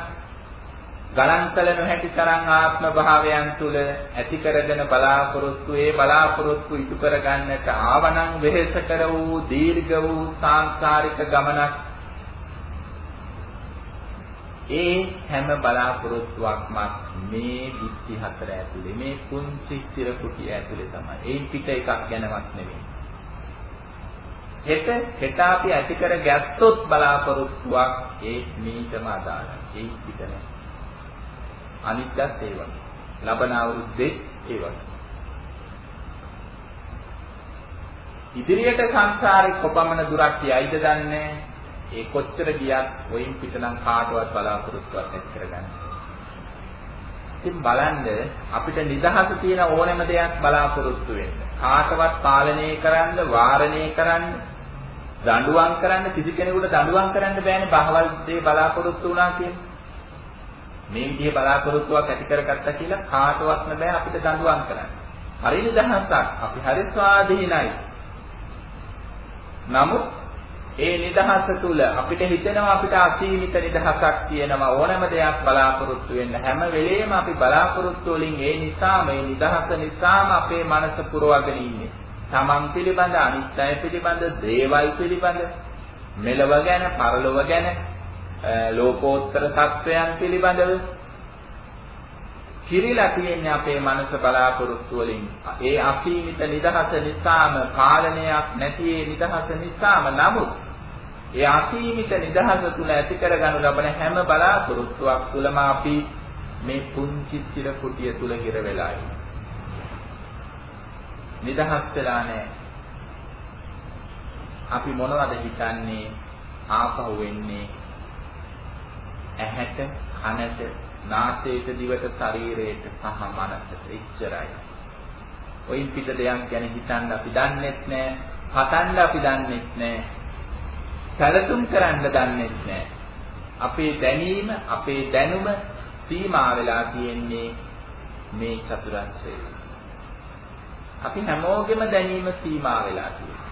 ගණන් කළ නොහැකි තරම් ආත්ම භාවයන් තුල ඇති කරගෙන බලාපොරොත්තු ඒ බලාපොරොත්තු ඉටු කරගන්නට ආවනම් වෙහෙස කර වූ දීර්ඝ වූ සාංසාරික ගමනක් ඒ හැම බලාපොරොත්තුවක්ම මේ විත්ති හතර ඇතුලේ මේ කුංචි ස්ථිර කුටිය ඇතුලේ තමයි. ඒන් පිට එකක් ගැනවත් නෙවෙයි. හෙට හෙට අපි ඇති කර ගැත්තොත් බලාපොරොත්තුවක් ඒ මීටම අදාළයි. ඒ පිට නෑ. අනිත්‍යත් ඒ වගේ. ලබන අවුරුද්දේ ඒ වගේ. ඉදිරියට සංසාරේ කොපමණ දුරක් යයිද දන්නේ ඒ කොච්චර ගියත් වයින් පිටනම් කාටවත් බලාපොරොත්තුවක් ඇති කරගන්න. ඉතින් බලන්න අපිට නිදහස තියෙන ඕනෑම දෙයක් බලාපොරොත්තු වෙන්න. කාටවත් පාලනය කරන්න, වාරණය කරන්න, දඬුවම් කරන්න කිසි කෙනෙකුට දඬුවම් කරන්න බෑනේ බහවල් දේ බලාපොරොත්තු වුණා කියන්නේ. මේ විදිහේ බලාපොරොත්තුවක් ඇති කරගත්තා කියලා කාටවත්ම බෑ අපිට දඬුවම් කරන්න. හරි නිදහසක් අපි හරි ස්වාධීනයි. නමුත් ඒ නිදහස තුල අපිට හිතෙනවා අපිට අසීමිත නිදහසක් තියෙනවා ඕනෑම දෙයක් බලාපොරොත්තු වෙන්න හැම වෙලේම අපි බලාපොරොත්තු වලින් ඒ නිසා මේ නිදහස නිසාම අපේ මනස පුරවගෙන ඉන්නේ. තමන් පිළිබඳ අනිත්‍යය පිළිබඳ දේවල් පිළිබඳ මෙලව ගැන පරලොව ගැන ලෝකෝත්තර සත්වයන් පිළිබඳව කිරිලා තියෙන්නේ අපේ මනස බලාපොරොත්තු වලින්. ඒ අසීමිත නිදහස නිසාම පාලනයක් නැති ඒ නිදහස නිසාම නමුත් ඒ අසීමිත නිදහස තුල ඇති කරගනු ලබන හැම බලාපොරොත්තුවක් තුලම අපි මේ පුංචි සිර කුටිය තුල හිර වෙලා නිදහස් වෙලා නැහැ. අපි මොනවද හිතන්නේ ආපහු වෙන්නේ ඇහැට කනට නාසයට දිවට ශරීරයට සහ මනසට ඉච්චරයි. ඔයින් පිට දෙයක් ගැන හිතන්න අපි දන්නෙත් නෑ, හතන්න අපි දන්නෙත් නෑ. සැලසුම් කරන්න දන්නෙත් නෑ. අපේ දැනීම, අපේ දැනුම සීමා වෙලා තියෙන්නේ මේ චතුරාර්යය. අපි හැමෝගෙම දැනීම සීමා වෙලා තියෙනවා.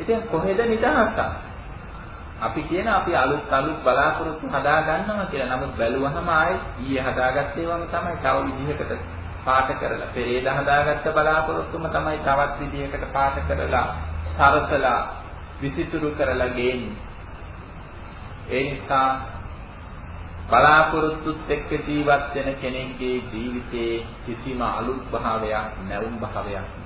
ඉතින් කොහෙද නිදහසක්? අපි කියන අපි අලුත් අලුත් බලාපොරොත්තු හදා ගන්නවා කියලා. නමුත් බැලුවහම ආයේ ඊයේ හදාගත්තේ වම තමයි තව විදිහකට පාට කරලා. පෙරේද හදාගත්ත බලාපොරොත්තුම තමයි තවත් විදිහකට පාට කරලා, සරසලා, විසිතුරු කරලා ගේන්නේ. ඒ නිසා බලාපොරොත්තුත් එක්ක ජීවත් වෙන කෙනෙක්ගේ ජීවිතයේ කිසිම අලුත් භාවයක් නැවුම් භාවයක්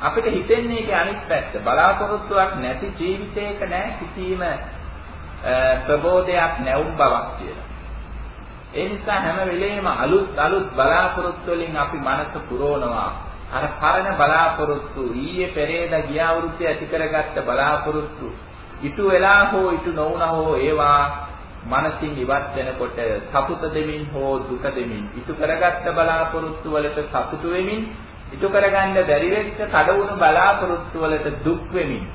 අපිට හිතෙන්නේ ඒකේ අනිත් පැත්ත. බලාපොරොත්තුවක් නැති ජීවිතයක නැහැ කිසිම ප්‍රබෝධයක් නැවුම් බවක් කියලා. ඒ නිසා හැම වෙලේම අලුත් අලුත් බලාපොරොත්තු වලින් අපි මනස පුරවනවා. අර පරණ බලාපොරොත්තු ඊයේ පෙරේදා ගිය අවුරුද්දේ ඇති කරගත්ත බලාපොරොත්තු ඉටු වෙලා හෝ ඉටු නොවුන හෝ ඒවා මනසින් ඉවත් වෙනකොට සතුට දෙමින් හෝ දුක දෙමින් ඉටු කරගත්ත බලාපොරොත්තු වලට සතුටු වෙමින් ඉටු කරගන්න බැරි වෙච්ච කඩවුණු බලාපොරොත්තු වලට දුක් වෙමින්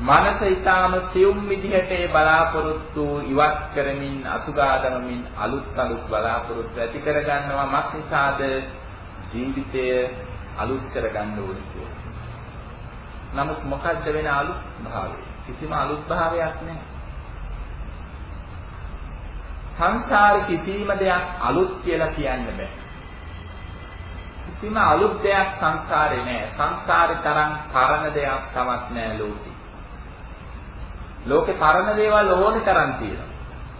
මනස ඊටාම සියුම් විදිහට ඒ බලාපොරොත්තු ඉවත් කරමින් අතුගාදමමින් අලුත් අලුත් බලාපොරොත්තු ඇති කරගන්නවා. මක් නිසාද? ජීවිතය අලුත් කරගන්න ඕනේ නමුත් මොකද්ද වෙන අලුත් භාවය කිසිම අලුත් භාවයක් නැහැ සංසාර කිසිම දෙයක් අලුත් කියලා කියන්න බෑ කිසිම අලුත් දෙයක් සංසාරේ නෑ. සංසාරේ තරම් පරණ දෙයක් තවත් නෑ ලෝකේ. ලෝකේ පරණ දේවල් ඕනේ තරම් තියෙනවා.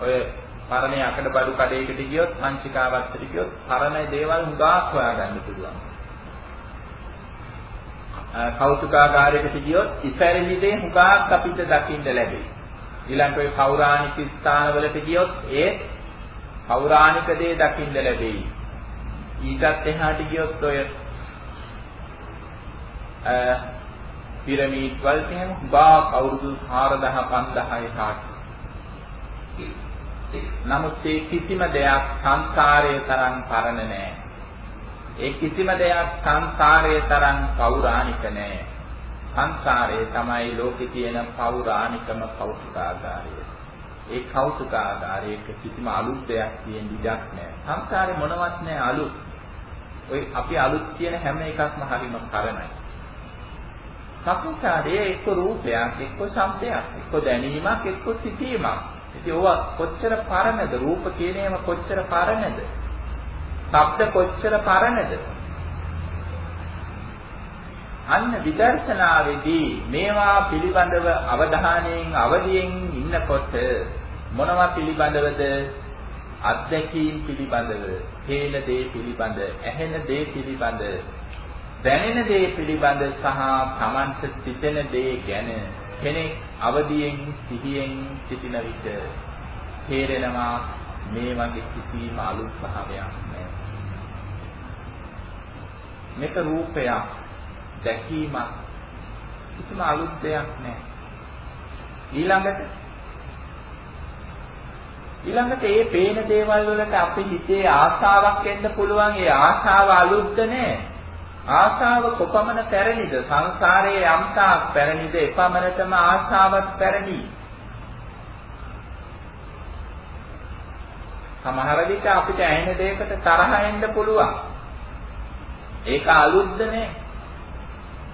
ඔය පරණ යකඩ බඩු කඩේකට ගියොත් මංචිකාවත්තට ගියොත් පරණ දේවල් හුඟක් හොයාගන්න පුළුවන්. කෞතුකාගාරයකට ගියොත් ඉපැරණි දේ හුඟක් අපිට දකින්න ලැබෙයි. ඊළඟට ඔය පෞරාණික ස්ථානවලට ගියොත් ඒ පෞරාණික දේ දකින්න ලැබෙයි. ඊටත් එහාට ගියොත් ඔය පිරමීඩ් වල තියෙන හුඟක් අවුරුදු 4000 5000 කාට. නමුත් ඒ කිසිම දෙයක් සංසාරයේ තරම් පරණ නෑ. ඒ කිසිම දෙයක් සංසාරයේ තරම් පෞරාණික නෑ. සංසාරයේ තමයි ලෝකේ තියෙන පෞරාණිකම කෞතුකාගාරය. ඒ කෞතුකාගාරයක කිසිම අලුත් දෙයක් තියෙන ඉඩක් නැහැ. සංසාරේ මොනවත් නැහැ අලුත්. ඔය අපි අලුත් කියන හැම එකක්ම හරිම කරණයි. සංසාරයේ එක්ක රූපයක්, එක්ක ශබ්දයක්, එක්ක දැනීමක්, එක්ක සිතීමක්. ඉතින් ඕවා කොච්චර පරණද? රූප කියන ඒවා කොච්චර පරණද? ශබ්ද කොච්චර පරණද? අන්න විදර්ශනාවේදී මේවා පිළිබඳව අවධානයෙන් අවදියෙන් ඉන්නකොට මොනවා පිළිබඳවද අත්දැකීම් පිළිබඳව, හේන දේ පිළිබඳ, ඇහෙන දේ පිළිබඳ, දැනෙන දේ පිළිබඳ සහ Tamanට සිතෙන දේ ගැන කෙනෙක් අවදියෙන් සිහියෙන් සිටින විට තේරෙනවා මේ වගේ කිසිම අලුත් භාවයක් නැහැ. මේක රූපයක් දැකීමක් කිසිම අලුත් දෙයක් නැහැ. ඊළඟට ඊළඟට මේ පේන දේවල් වලට අපේ හිතේ ආශාවක් එන්න පුළුවන්. ඒ ආශාව අලුත්ද නැහැ. ආශාව කොපමණ පැරණිද? සංසාරයේ යම්තාක් පැරණිද? එපමණටම ආශාවත් පැරණි. සමහර විට අපිට ඇහෙන දෙයකට තරහ එන්න පුළුවන්. ඒක අලුත්ද නැහැ.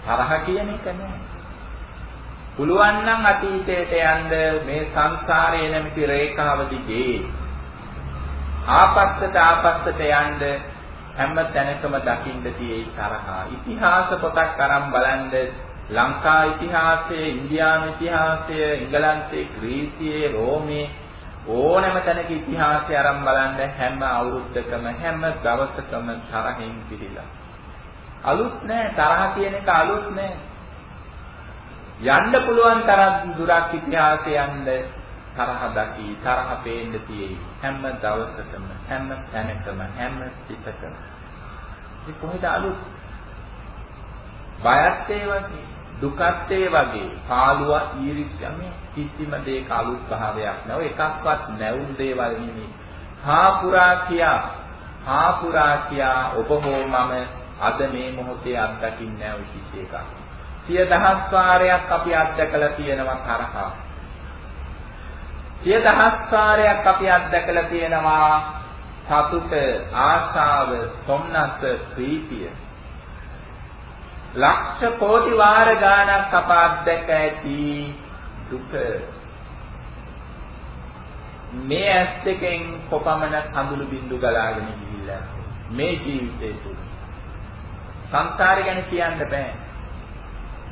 තරහ කියන එක නෑ. පුළුවන් නම් අතීතයට යන්න මේ සංසාරයේ නැමැති රේඛාව දිගේ ආපස්සට ආපස්සට යන්න හැම තැනකම දකින්න තියෙයි තරහා. ඉතිහාස පොතක් අරන් බලන්න ලංකා ඉතිහාසය, ඉන්දියානු ඉතිහාසය, එංගලන්තේ, ග්‍රීසියේ, රෝමේ ඕනෑම තැනක ඉතිහාසය අරන් බලන්න හැම අවුරුද්දකම හැම දවසකම තරහින් පිළිලා. අලුත් නෑ තරහ කියන එක අලුත් නෑ. යන්න පුළුවන් තරම් දුරක් ඉතිහාසයේ යන්න තරහ දකි තරහ පේන්න තියෙයි හැම දවසකම හැම තැනකම හැම සිතකම. ඒ කොහෙද අලුත්? බයත් ඒ වගේ දුකත් ඒ වගේ පාළුව ඊර්ෂ්‍යා මේ කිසිම දෙයක අලුත් භාවයක් නැව එකක්වත් නැවුම් දේවල් නෙමෙයි. හා පුරා කියා හා පුරා කියා ඔබ හෝ මම අද මේ මොහොතේ අත්දකින්නේ නැහැ ඔය කිසි එකක්. සිය දහස් වාරයක් අපි අත්දකලා තියෙනවා තරහා. සිය දහස් වාරයක් අපි අත්දකලා තියෙනවා සතුට, ආශාව, සොම්නස, ප්‍රීතිය. ලක්ෂ කෝටි වාර ගානක් අප අත්දැක ඇති දුක මේ ඇස් දෙකෙන් කොපමණ කඳුළු බින්දු ගලාගෙන ගිහිල්ලා මේ ජීවිතේ තුල සංසාරය ගැන කියන්න බෑ.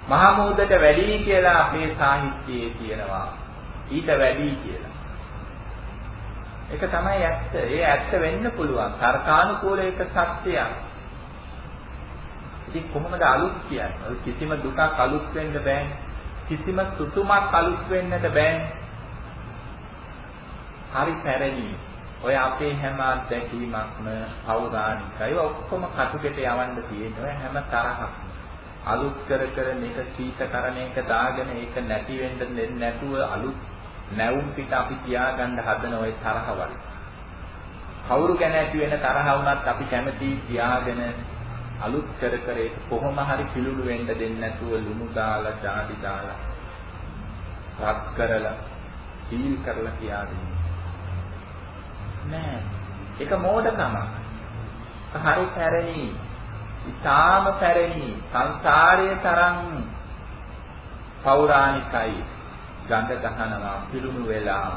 මහමූදට වැඩි කියලා අපේ සාහිත්‍යයේ කියනවා. ඊට වැඩි කියලා. ඒක තමයි ඇත්ත. ඒ ඇත්ත වෙන්න පුළුවන්. තර්කානුකූල එක සත්‍යයක්. ඉතින් කොහොමද අලුත් කියන්නේ? කිසිම දුකක් අලුත් වෙන්න බෑනේ. කිසිම සුතුමක් අලුත් වෙන්නට බෑනේ. හරි පැරණි. ඔය අපේ හැම අත්දැකීමක්ම පෞරාණිකයි. ඔක්කොම කටුකෙට යවන්න තියෙන ඔය හැම තරහක්ම. අලුත් කර කර මේක සීතකරණයක දාගෙන ඒක නැති වෙන්න දෙන්නේ නැතුව අලුත් නැවුම් පිට අපි තියාගන්න හදන ওই තරහවල්. කවුරු ගැන ඇති වෙන තරහ වුණත් අපි කැමති තියාගෙන අලුත් කර කර ඒක කොහොම හරි පිළුළු වෙන්න දෙන්නේ නැතුව ලුණු දාලා, ජාඩි දාලා, රත් කරලා, සීල් කරලා තියාගෙන නෑ. ඒක මෝඩකමක්. හරි පැරණි. ඊටාම පැරණි සංසාරයේ තරම් පෞරාණිකයි. ගඳ ගහනවා පිළුණු වෙලා.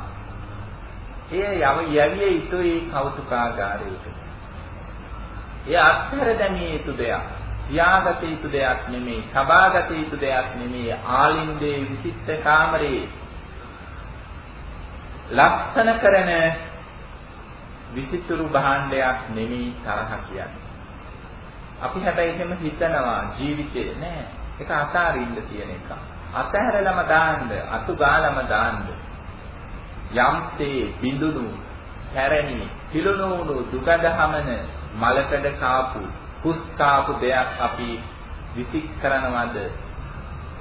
එය යව යවිය යුතුයි කෞතුකාගාරයකට. එය අත්හැර දැමිය යුතු දෙයක්. තියාගත යුතු දෙයක් නෙමෙයි, සබාගත යුතු දෙයක් නෙමෙයි. ආලින්දේ විචිත්ත කාමරේ ලක්ෂණ කරන විචිතුරු භාණ්ඩයක් නෙමෙයි තරහ කියන්නේ. අපි හැබැයි එහෙම හිතනවා ජීවිතේ නෑ. ඒක අතාරින්න තියෙන එක. අතහැරලම දාන්න, අතු ගාලම දාන්න. යම්තේ බිඳුණු, පැරණි, පිළුණු දුකදහමන මලකඩ කාපු, කුස් කාපු දෙයක් අපි විසික් කරනවද?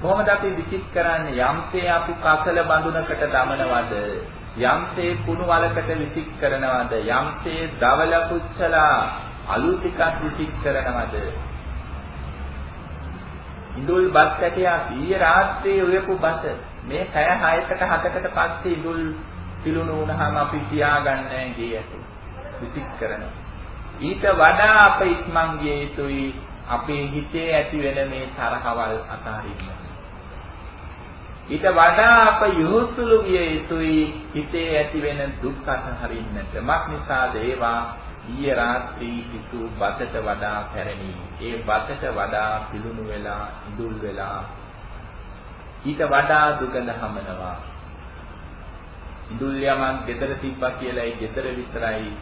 කොහොමද අපි විසික් කරන්නේ? යම්තේ අපි කසල බඳුනකට දමනවද? යම්සේ කුණු වලකට විසික් කරනවද යම්සේ දවල පුච්චලා අලු ටිකක් විසික් කරනවද ඉඳුල් බත් කැටයක් ඊයේ රාත්‍රියේ උයපු බත මේ පැය 6කට 7කට පස්සේ ඉඳුල් පිළුණු වුණාම අපි තියාගන්නේ ගේ ඇතු. විසික් කරනවා. ඊට වඩා අප ඉක්මන් ගිය යුතුයි අපේ හිතේ ඇති වෙන මේ තරහවල් අතාරින්න. ඊට වඩා අප යොහුසුළු ගිය යුතුයි හිතේ ඇති වෙන දුක් අතහරින්නට. මක් නිසාද ඒවා ඊයේ රාත්‍රී හිතු බතට වඩා පැරණි. ඒ බතට වඩා පිළුණු වෙලා ඉඳුල් වෙලා ඊට වඩා දුකද හමනවා. ඉඳුල් යමක් gedara තිබ්බා කියලා ඒ gedara විතරයි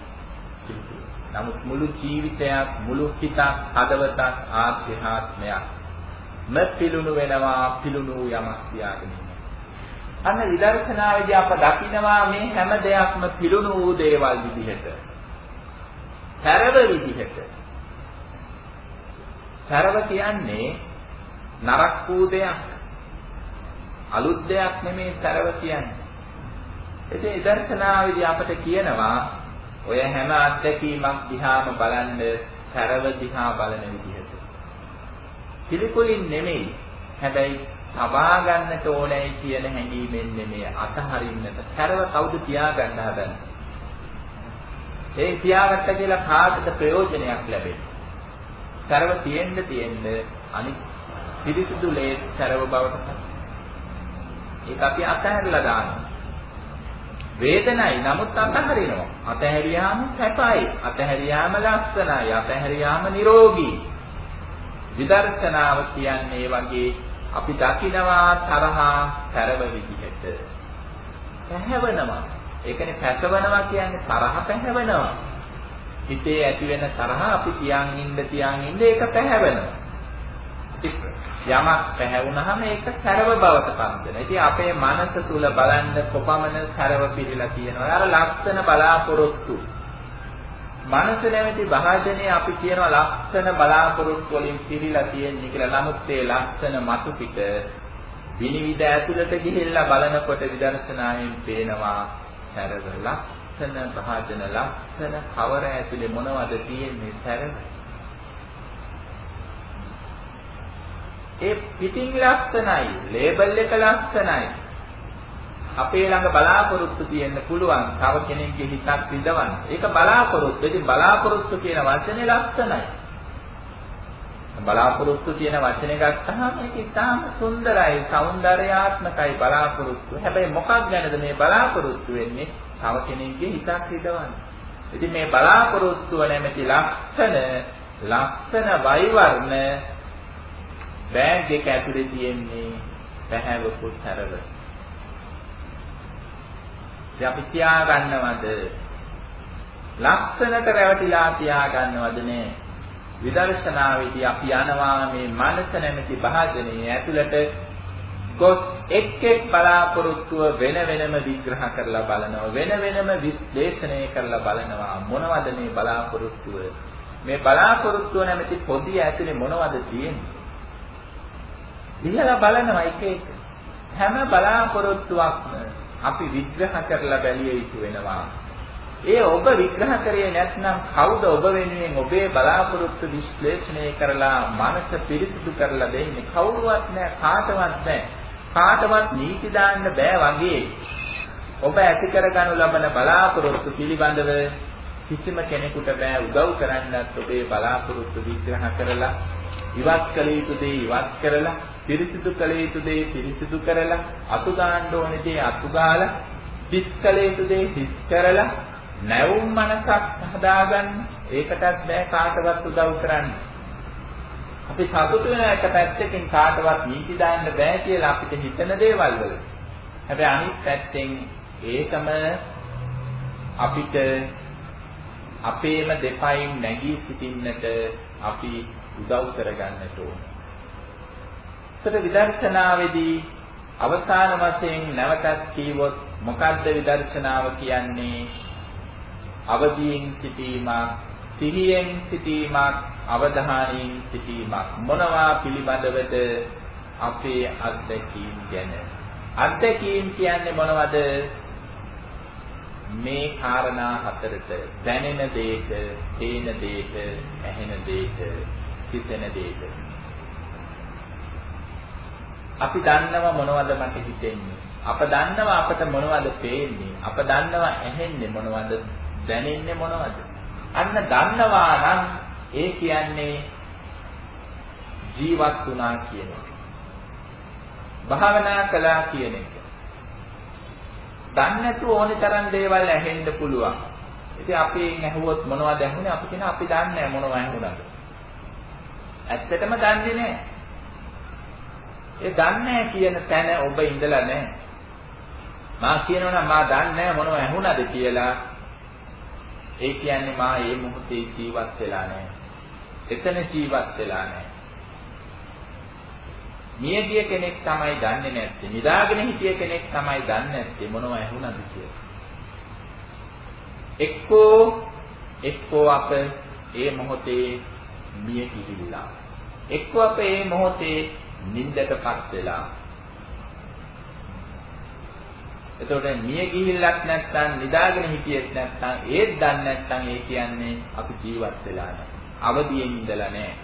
නමුත් මුළු ජීවිතයක් මුළු හිතක් හදවතක් ආධ්‍යාත්මයක් ම පිළුණු වෙනවා පිළුණු යමක් තියාගෙන අන්න විදර්ශනාවේදී අප දකිනවා මේ හැම දෙයක්ම පිළුණු වූ දේවල් විදිහට. සරව විදිහට. සරව කියන්නේ නරක් වූ දෙයක්. අලුත් දෙයක් නෙමේ සරව කියන්නේ. ඉතින් විදර්ශනාවේදී අපට කියනවා ඔය හැම අත්දැකීමක් දිහාම බලන්න සරව දිහා බලන විදිහට. පිළිකුලින් නෙමෙයි. හැබැයි තබා ගන්නට ඕනේ කියන හැඟීමෙන් නෙමෙයි අතහරින්නට. සරව කවුද තියාගන්න හදන්නේ? ඒ තියාගත්ත කියලා කාටද ප්‍රයෝජනයක් ලැබෙන්නේ? සරව තියෙන්න තියෙන්න අනිත් පිරිසිදු ලේ සරව බවට පත්. ඒක අපි අතහැරලා දානවා. වේදනයි නමුත් අතහරිනවා. අතහැරියාම සැපයි. අතහැරියාම ලස්සනයි. අතහැරියාම නිරෝගී. විදර්ශනාව කියන්නේ වගේ අපි දකිනවා තරහා තරව විදිහට. පැහැවෙනවා. ඒකනේ පැසවනවා කියන්නේ තරහ පැහැවෙනවා. හිතේ ඇති වෙන තරහ අපි තියන් ඉන්න තියන් ඉන්න ඒක පැහැවෙනවා. යමක් පැහැවුනහම ඒක සරව බවට පත් වෙනවා. ඉතින් අපේ මනස තුල බලන්න කොපමණ සරව පිළිලා තියෙනවා. අර ලක්ෂණ බලාපොරොත්තු. මනස නැමැති භාජනයේ අපි කියනවා ලක්ෂණ බලාපොරොත්තු වලින් පිළිලා තියෙන්නේ කියලා. නමුත් ඒ ලක්ෂණ මතු පිට විනිවිද ඇතුළට ගිහිල්ලා බලනකොට විදර්ශනායෙන් පේනවා සරව ලක්ෂණ භාජන ලක්ෂණ කවර ඇතුලේ මොනවද තියෙන්නේ සරව ඒ පිටින් ලස්සනයි, ලේබල් එක ලස්සනයි. අපේ ළඟ බලාපොරොත්තු තියෙන්න පුළුවන් තව කෙනෙක්ගේ හිතක් විඳවන්න. ඒක බලාපොරොත්තු. ඉතින් බලාපොරොත්තු කියන වචනේ ලක්ෂණයි. බලාපොරොත්තු කියන වචනේ ගත්තහම ඒක ඉතාම සුන්දරයි, సౌందర్యාත්මකයි බලාපොරොත්තු. හැබැයි මොකක් ගැනද මේ බලාපොරොත්තු වෙන්නේ? තව කෙනෙක්ගේ හිතක් විඳවන්න. ඉතින් මේ බලාපොරොත්තුව නැමැති ලක්ෂණ ලක්ෂණ වෛවර්ණ බෑග් එක ඇතුලේ තියෙන්නේ පැහැවකුත් හැරවලා ඉතින් අපි තියාගන්නවද? ලක්ෂණට රැවටිලා තියාගන්නවද නේ? විදර්ශනාවේදී අපි යනවා මේ මනස නැමැති භාජනයේ ඇතුළට ගොස් එක් එක් බලාපොරොත්තුව වෙන වෙනම විග්‍රහ කරලා බලනවා වෙන වෙනම විශ්ලේෂණය කරලා බලනවා මොනවද මේ බලාපොරොත්තුව මේ බලාපොරොත්තුව නැමැති පොඩි ඇතුලේ මොනවද තියෙන්නේ දිහලා බලනවා එක එක. හැම බලාපොරොත්තුවක්ම අපි විග්‍රහ කරලා බැලිය යුතු වෙනවා. ඒ ඔබ විග්‍රහ කරේ නැත්නම් කවුද ඔබ වෙනුවෙන් ඔබේ බලාපොරොත්තු විශ්ලේෂණය කරලා මනස පිරිසිදු කරලා දෙන්නේ? කවුරුවත් නැහැ කාටවත් නැහැ කාටවත් නීති දාන්න බෑ වගේ. ඔබ ඇති කරගනු ලබන බලාපොරොත්තු පිළිබඳව කිසිම කෙනෙකුට බෑ උදව් කරන්නත් ඔබේ බලාපොරොත්තු විග්‍රහ කරලා ඉවත් කළ යුතු දේ ඉවත් කරලා පිරිසිදු කළ යුතු දේ පිරිසිදු කරලා අතු දාන්න ඕනේ දේ අතු ගාලා හිස් කළ යුතු දේ හිස් කරලා නැවුම් මනසක් හදාගන්න. ඒකටත් බෑ කාටවත් උදව් කරන්න. අපි සතුටු වෙන එක පැත්තකින් කාටවත් නීති දාන්න බෑ කියලා අපිට හිතන දේවල් වල. හැබැයි අනිත් පැත්තෙන් ඒකම අපිට අපේම දෙපයින් නැගී සිටින්නට අපි උදව් කරගන්නට ඕන. එතකොට විදර්ශනාවේදී අවසාන වශයෙන් නැවතත් කීවොත් මොකද්ද විදර්ශනාව කියන්නේ? අවදියෙන් සිටීමක්, සිහියෙන් සිටීමක්, අවධානයෙන් සිටීමක්. මොනවා පිළිබඳවද අපේ අත්දැකීම් ගැන? අත්දැකීම් කියන්නේ මොනවද? මේ කාරණා හතරට දැනෙන දෙයට, පේන දෙයට, ඇහෙන දෙයට, හිතෙන දෙයට අපි දන්නවා මොනවද මට හිතෙන්නේ. අප දන්නවා අපට මොනවද පේන්නේ. අප දන්නවා ඇහෙන්නේ මොනවද දැනෙන්නේ මොනවද. අන්න දන්නවා නම් ඒ කියන්නේ ජීවත් වුණා කියන එක. භාවනා කළා කියන එක. දන්නේ නැතුව ඕනේ තරම් දේවල් ඇහෙන්න පුළුවන්. ඉතින් අපෙන් ඇහුවොත් මොනවද ඇහුනේ? අපි කියන අපි දන්නේ නැහැ මොනවද ඇහුණාද. ඇත්තටම දන්නේ නැහැ. ඒ දන්නේ කියන තැන ඔබ ඉඳලා නැහැ. මා කියනවනම් මා දන්නේ නැහැ මොනව ඇහුණාද කියලා. ඒ කියන්නේ මා මේ මොහොතේ ජීවත් වෙලා නැහැ. එතන ජීවත් වෙලා නැහැ. මියගිය කෙනෙක් තමයි දන්නේ නැත්තේ. නිදාගෙන හිටිය කෙනෙක් තමයි දන්නේ නැත්තේ මොනව ඇහුණාද කියලා. එක්කෝ එක්කෝ අප ඒ මොහොතේ මිය කිවිලා. එක්කෝ අප ඒ මොහොතේ නිින්දටපත් වෙලා. එතකොට මිය ගිහිල්ලක් නැත්නම් නිදාගෙන හිටියෙත් නැත්නම් ඒත් දන්නේ නැත්නම් ඒ කියන්නේ අපි ජීවත් වෙලා නැහැ. අවදියෙන් ඉඳලා නැහැ.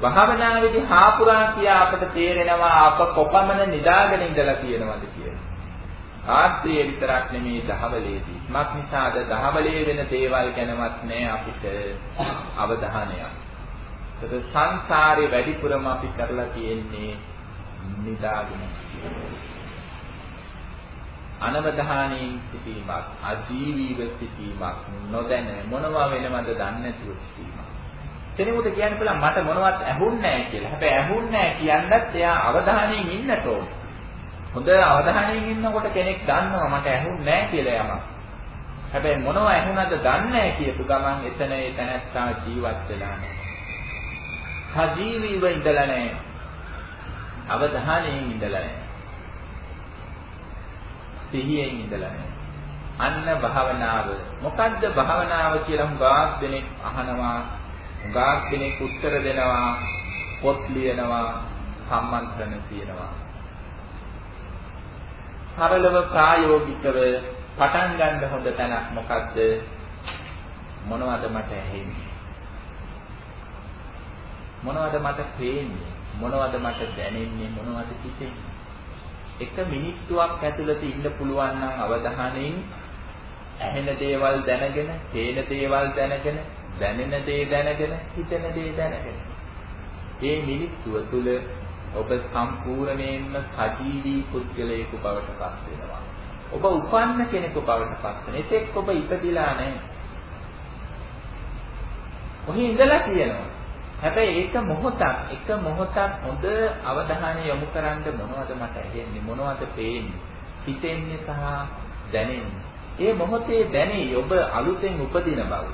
භාවනාවේදී හාපුරා කියා අපට තේරෙනවා අප කොපමණ නිදාගෙන ඉඳලා තියෙනවද කියලා. රාත්‍රියේ විතරක් නෙමේ දහවලේදී. මක් නිසාද දහවලේ වෙන දේවල් ගැනවත් නෑ අපිට අවධානයක්. ඒක සංසාරේ වැඩිපුරම අපි කරලා තියෙන්නේ නිදාගෙන අනවධානයෙන් සිටීමක් අජීවීව සිටීමක් නොදැන මොනවා වෙනවද දන්නේ නැතුව සිටීමක් කෙනෙකුට කියන්න පුළුවන් මට මොනවත් ඇහුන්නේ නැහැ කියලා. හැබැයි ඇහුන්නේ නැහැ කියන්නත් එයා අවධානයෙන් ඉන්නට ඕන. හොඳ අවධානයෙන් ඉන්නකොට කෙනෙක් දන්නවා මට ඇහුන්නේ නැහැ කියලා යමක්. හැබැයි මොනව ඇහුණාද දන්නේ නැහැ කියපු ගමන් එතන ඒ තැනත්තා ජීවත් වෙලා නැහැ. සජීවීව ඉඳලා නැහැ. අවධානයෙන් ඉඳලා නැහැ. සිහියෙන් ඉඳලා නැහැ. අන්න භාවනාව. මොකද්ද භාවනාව කියලා හුඟක් දෙනෙක් අහනවා ගාක් කෙනෙක් උත්තර දෙනවා පොත් ලියනවා සම්මන්ත්‍රණ තියනවා සරලව ප්‍රායෝගිකව පටන් ගන්න හොඳ තැනක් මොකද්ද මොනවද මට ඇහෙන්නේ මොනවද මට පේන්නේ මොනවද මට දැනෙන්නේ මොනවද හිතෙන්නේ එක මිනිත්තුවක් ඇතුළත ඉන්න පුළුවන් නම් අවධානයෙන් ඇහෙන දේවල් දැනගෙන, පේන දේවල් දැනගෙන, දැනෙන දේ දැනගෙන හිතෙන දේ දැනගෙන ඒ මිනිත්තුව තුළ ඔබ සම්පූර්ණයෙන්ම සජීවී පුද්ගලයෙකු බවට පත් වෙනවා. ඔබ උපන්න කෙනෙකු බවට පත් වෙන. එතෙක් ඔබ ඉපදිලා නැහැ. ඔහි ඉඳලා තියෙනවා. හැබැයි ඒක මොහොතක් එක මොහොතක් හොඳ අවධානය යොමු කරන්න මොනවද මට ඇහෙන්නේ මොනවද පේන්නේ හිතෙන්නේ සහ දැනෙන්නේ. ඒ මොහොතේ දැනේ ඔබ අලුතෙන් උපදින බව.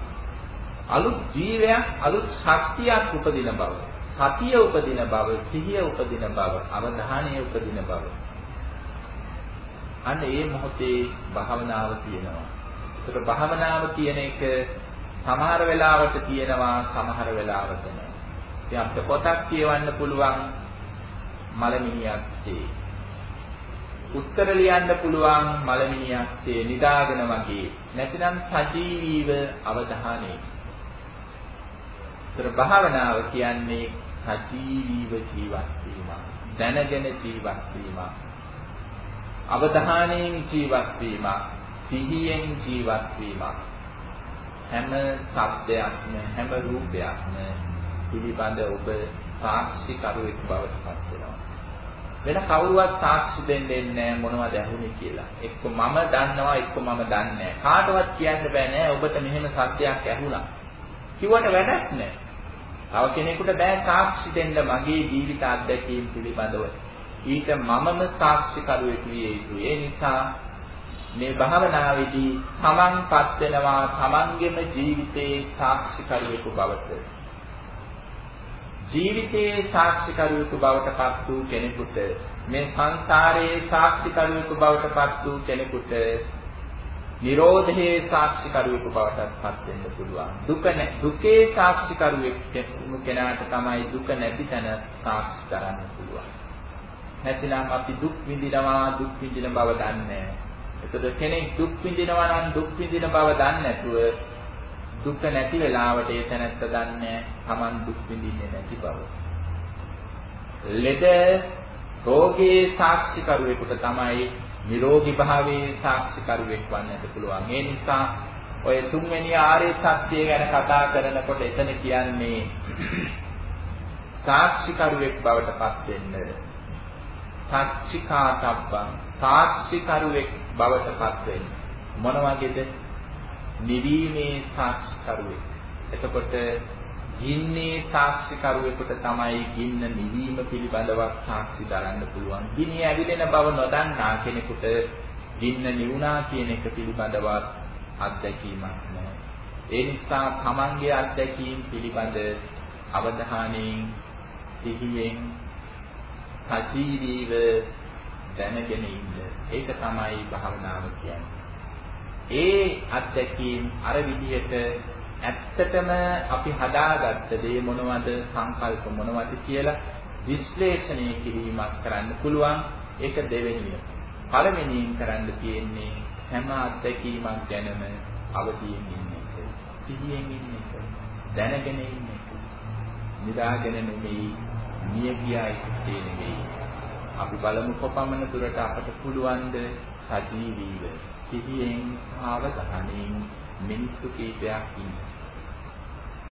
අලුත් ජීවයක් අලුත් ශක්තියක් උපදින බව. සතිය උපදින බව සිහිය උපදින බව අවධානය උපදින බව. අන්න ඒ මොහොතේ භාවනාව තියෙනවා. ඒකට භාවනාව කියන එක සමහර වෙලාවට තියෙනවා සමහර වෙලාවට නෑ. ඉතින් අපිට පොතක් කියවන්න පුළුවන් මලමිනියක් තේ උත්තර ලියන්න පුළුවන් මලමිනියක් තේ නිදාගෙන වගේ නැතිනම් සජීවීව අවධානයේ ඒතර භාවනාව කියන්නේ සජීවීව ජීවත් වීම. දැනගෙන ජීවත් වීම. අවධානයෙන් ජීවත් වීම. සිහියෙන් ජීවත් වීම. හැම ශබ්දයක්ම හැම රූපයක්ම පිළිබඳ ඔබ සාක්ෂි කරුවෙක් බවට පත් වෙනවා. වෙන කවුරුවත් සාක්ෂි දෙන්නේ නැහැ මොනවද ඇහුනේ කියලා. එක්ක මම දන්නවා එක්ක මම දන්නේ නැහැ. කාටවත් කියන්න බෑ නෑ ඔබට මෙහෙම සත්‍යයක් ඇහුණා. කිව්වට වැඩක් නැහැ. තව කෙනෙකුට බෑ සාක්ෂි දෙන්න මගේ ජීවිත අත්දැකීම් පිළිබඳව. ඊට මමම සාක්ෂිකරුවෙක් විය යුතුයි. ඒ නිසා මේ භාවනාවේදී තමන්පත් වෙනවා තමන්ගේම ජීවිතේ සාක්ෂිකරුවෙකු බවට. ජීවිතයේ සාක්ෂිකරුවෙකු බවට පත් වූ කෙනෙකුට මේ සංසාරයේ සාක්ෂිකරුවෙකු බවට පත් වූ කෙනෙකුට නිරෝධයේ සාක්ෂිකරුවෙකු බවටත් පත් වෙන්න පුළුවන්. දුක නැ දුකේ සාක්ෂිකරුවෙක් කෙනාට තමයි දුක නැති තැන සාක්ෂි කරන්න පුළුවන්. නැතිනම් අපි දුක් විඳිනවා දුක් විඳින බව දන්නේ නැහැ. එතකොට කෙනෙක් දුක් විඳිනවා නම් දුක් විඳින බව දන්නේ නැතුව දුක නැති වෙලාවට ඒ තැනත්ත දන්නේ Taman දුක් විඳින්නේ නැති බව. ලෙඩ රෝගී සාක්ෂිකරුවෙකුට තමයි නිරෝගී භාවයේ සාක්ෂිකරුවෙක් වන්නට පුළුවන්. ඒ නිසා ඔය තුන්වෙනි ආර්ය සත්‍යය ගැන කතා කරනකොට එතන කියන්නේ සාක්ෂිකරුවෙක් බවට පත් වෙන්න. සච්චිකාතබ්බං සාක්ෂිකරුවෙක් බවට පත් වෙන්න. මොන වගේද? නිවීමේ සාක්ෂිකරුවෙක්. එතකොට ගින්නේ සාක්ෂිකරුවෙකුට තමයි ගින්න නිවීම පිළිබඳව සාක්ෂි දරන්න පුළුවන්. ගිනි ඇවිලෙන බව නොදන්නා කෙනෙකුට ගින්න නිවුණා කියන එක පිළිබඳව අත්දැකීමක් නැහැ. ඒ නිසා තමන්ගේ අත්දැකීම් පිළිබඳ අවධානයෙන් සිහියෙන් සජීවීව දැනගෙන ඉන්න. ඒක තමයි භාවනාව කියන්නේ. ඒ අත්දැකීම් අර විදිහට ඇත්තටම අපි හදාගත්ත දේ මොනවද සංකල්ප මොනවද කියලා විශ්ලේෂණය කිරීමක් කරන්න පුළුවන් ඒක දෙවෙනිය. පළවෙනියෙන් කරන්න තියෙන්නේ හැම අත්දැකීමක් ගැනම අවදීන් ඉන්න එක. සිහියෙන් ඉන්න එක. දැනගෙන ඉන්න එක. නිදාගෙන නෙමෙයි, මිය ගියා ඉස්සේ නෙමෙයි. අපි බලමු කොපමණ දුරට අපට පුළුවන් ද සජීවීව සිහියෙන් ආවදහණින් මිනිත්තු කීපයක් ඉන්න.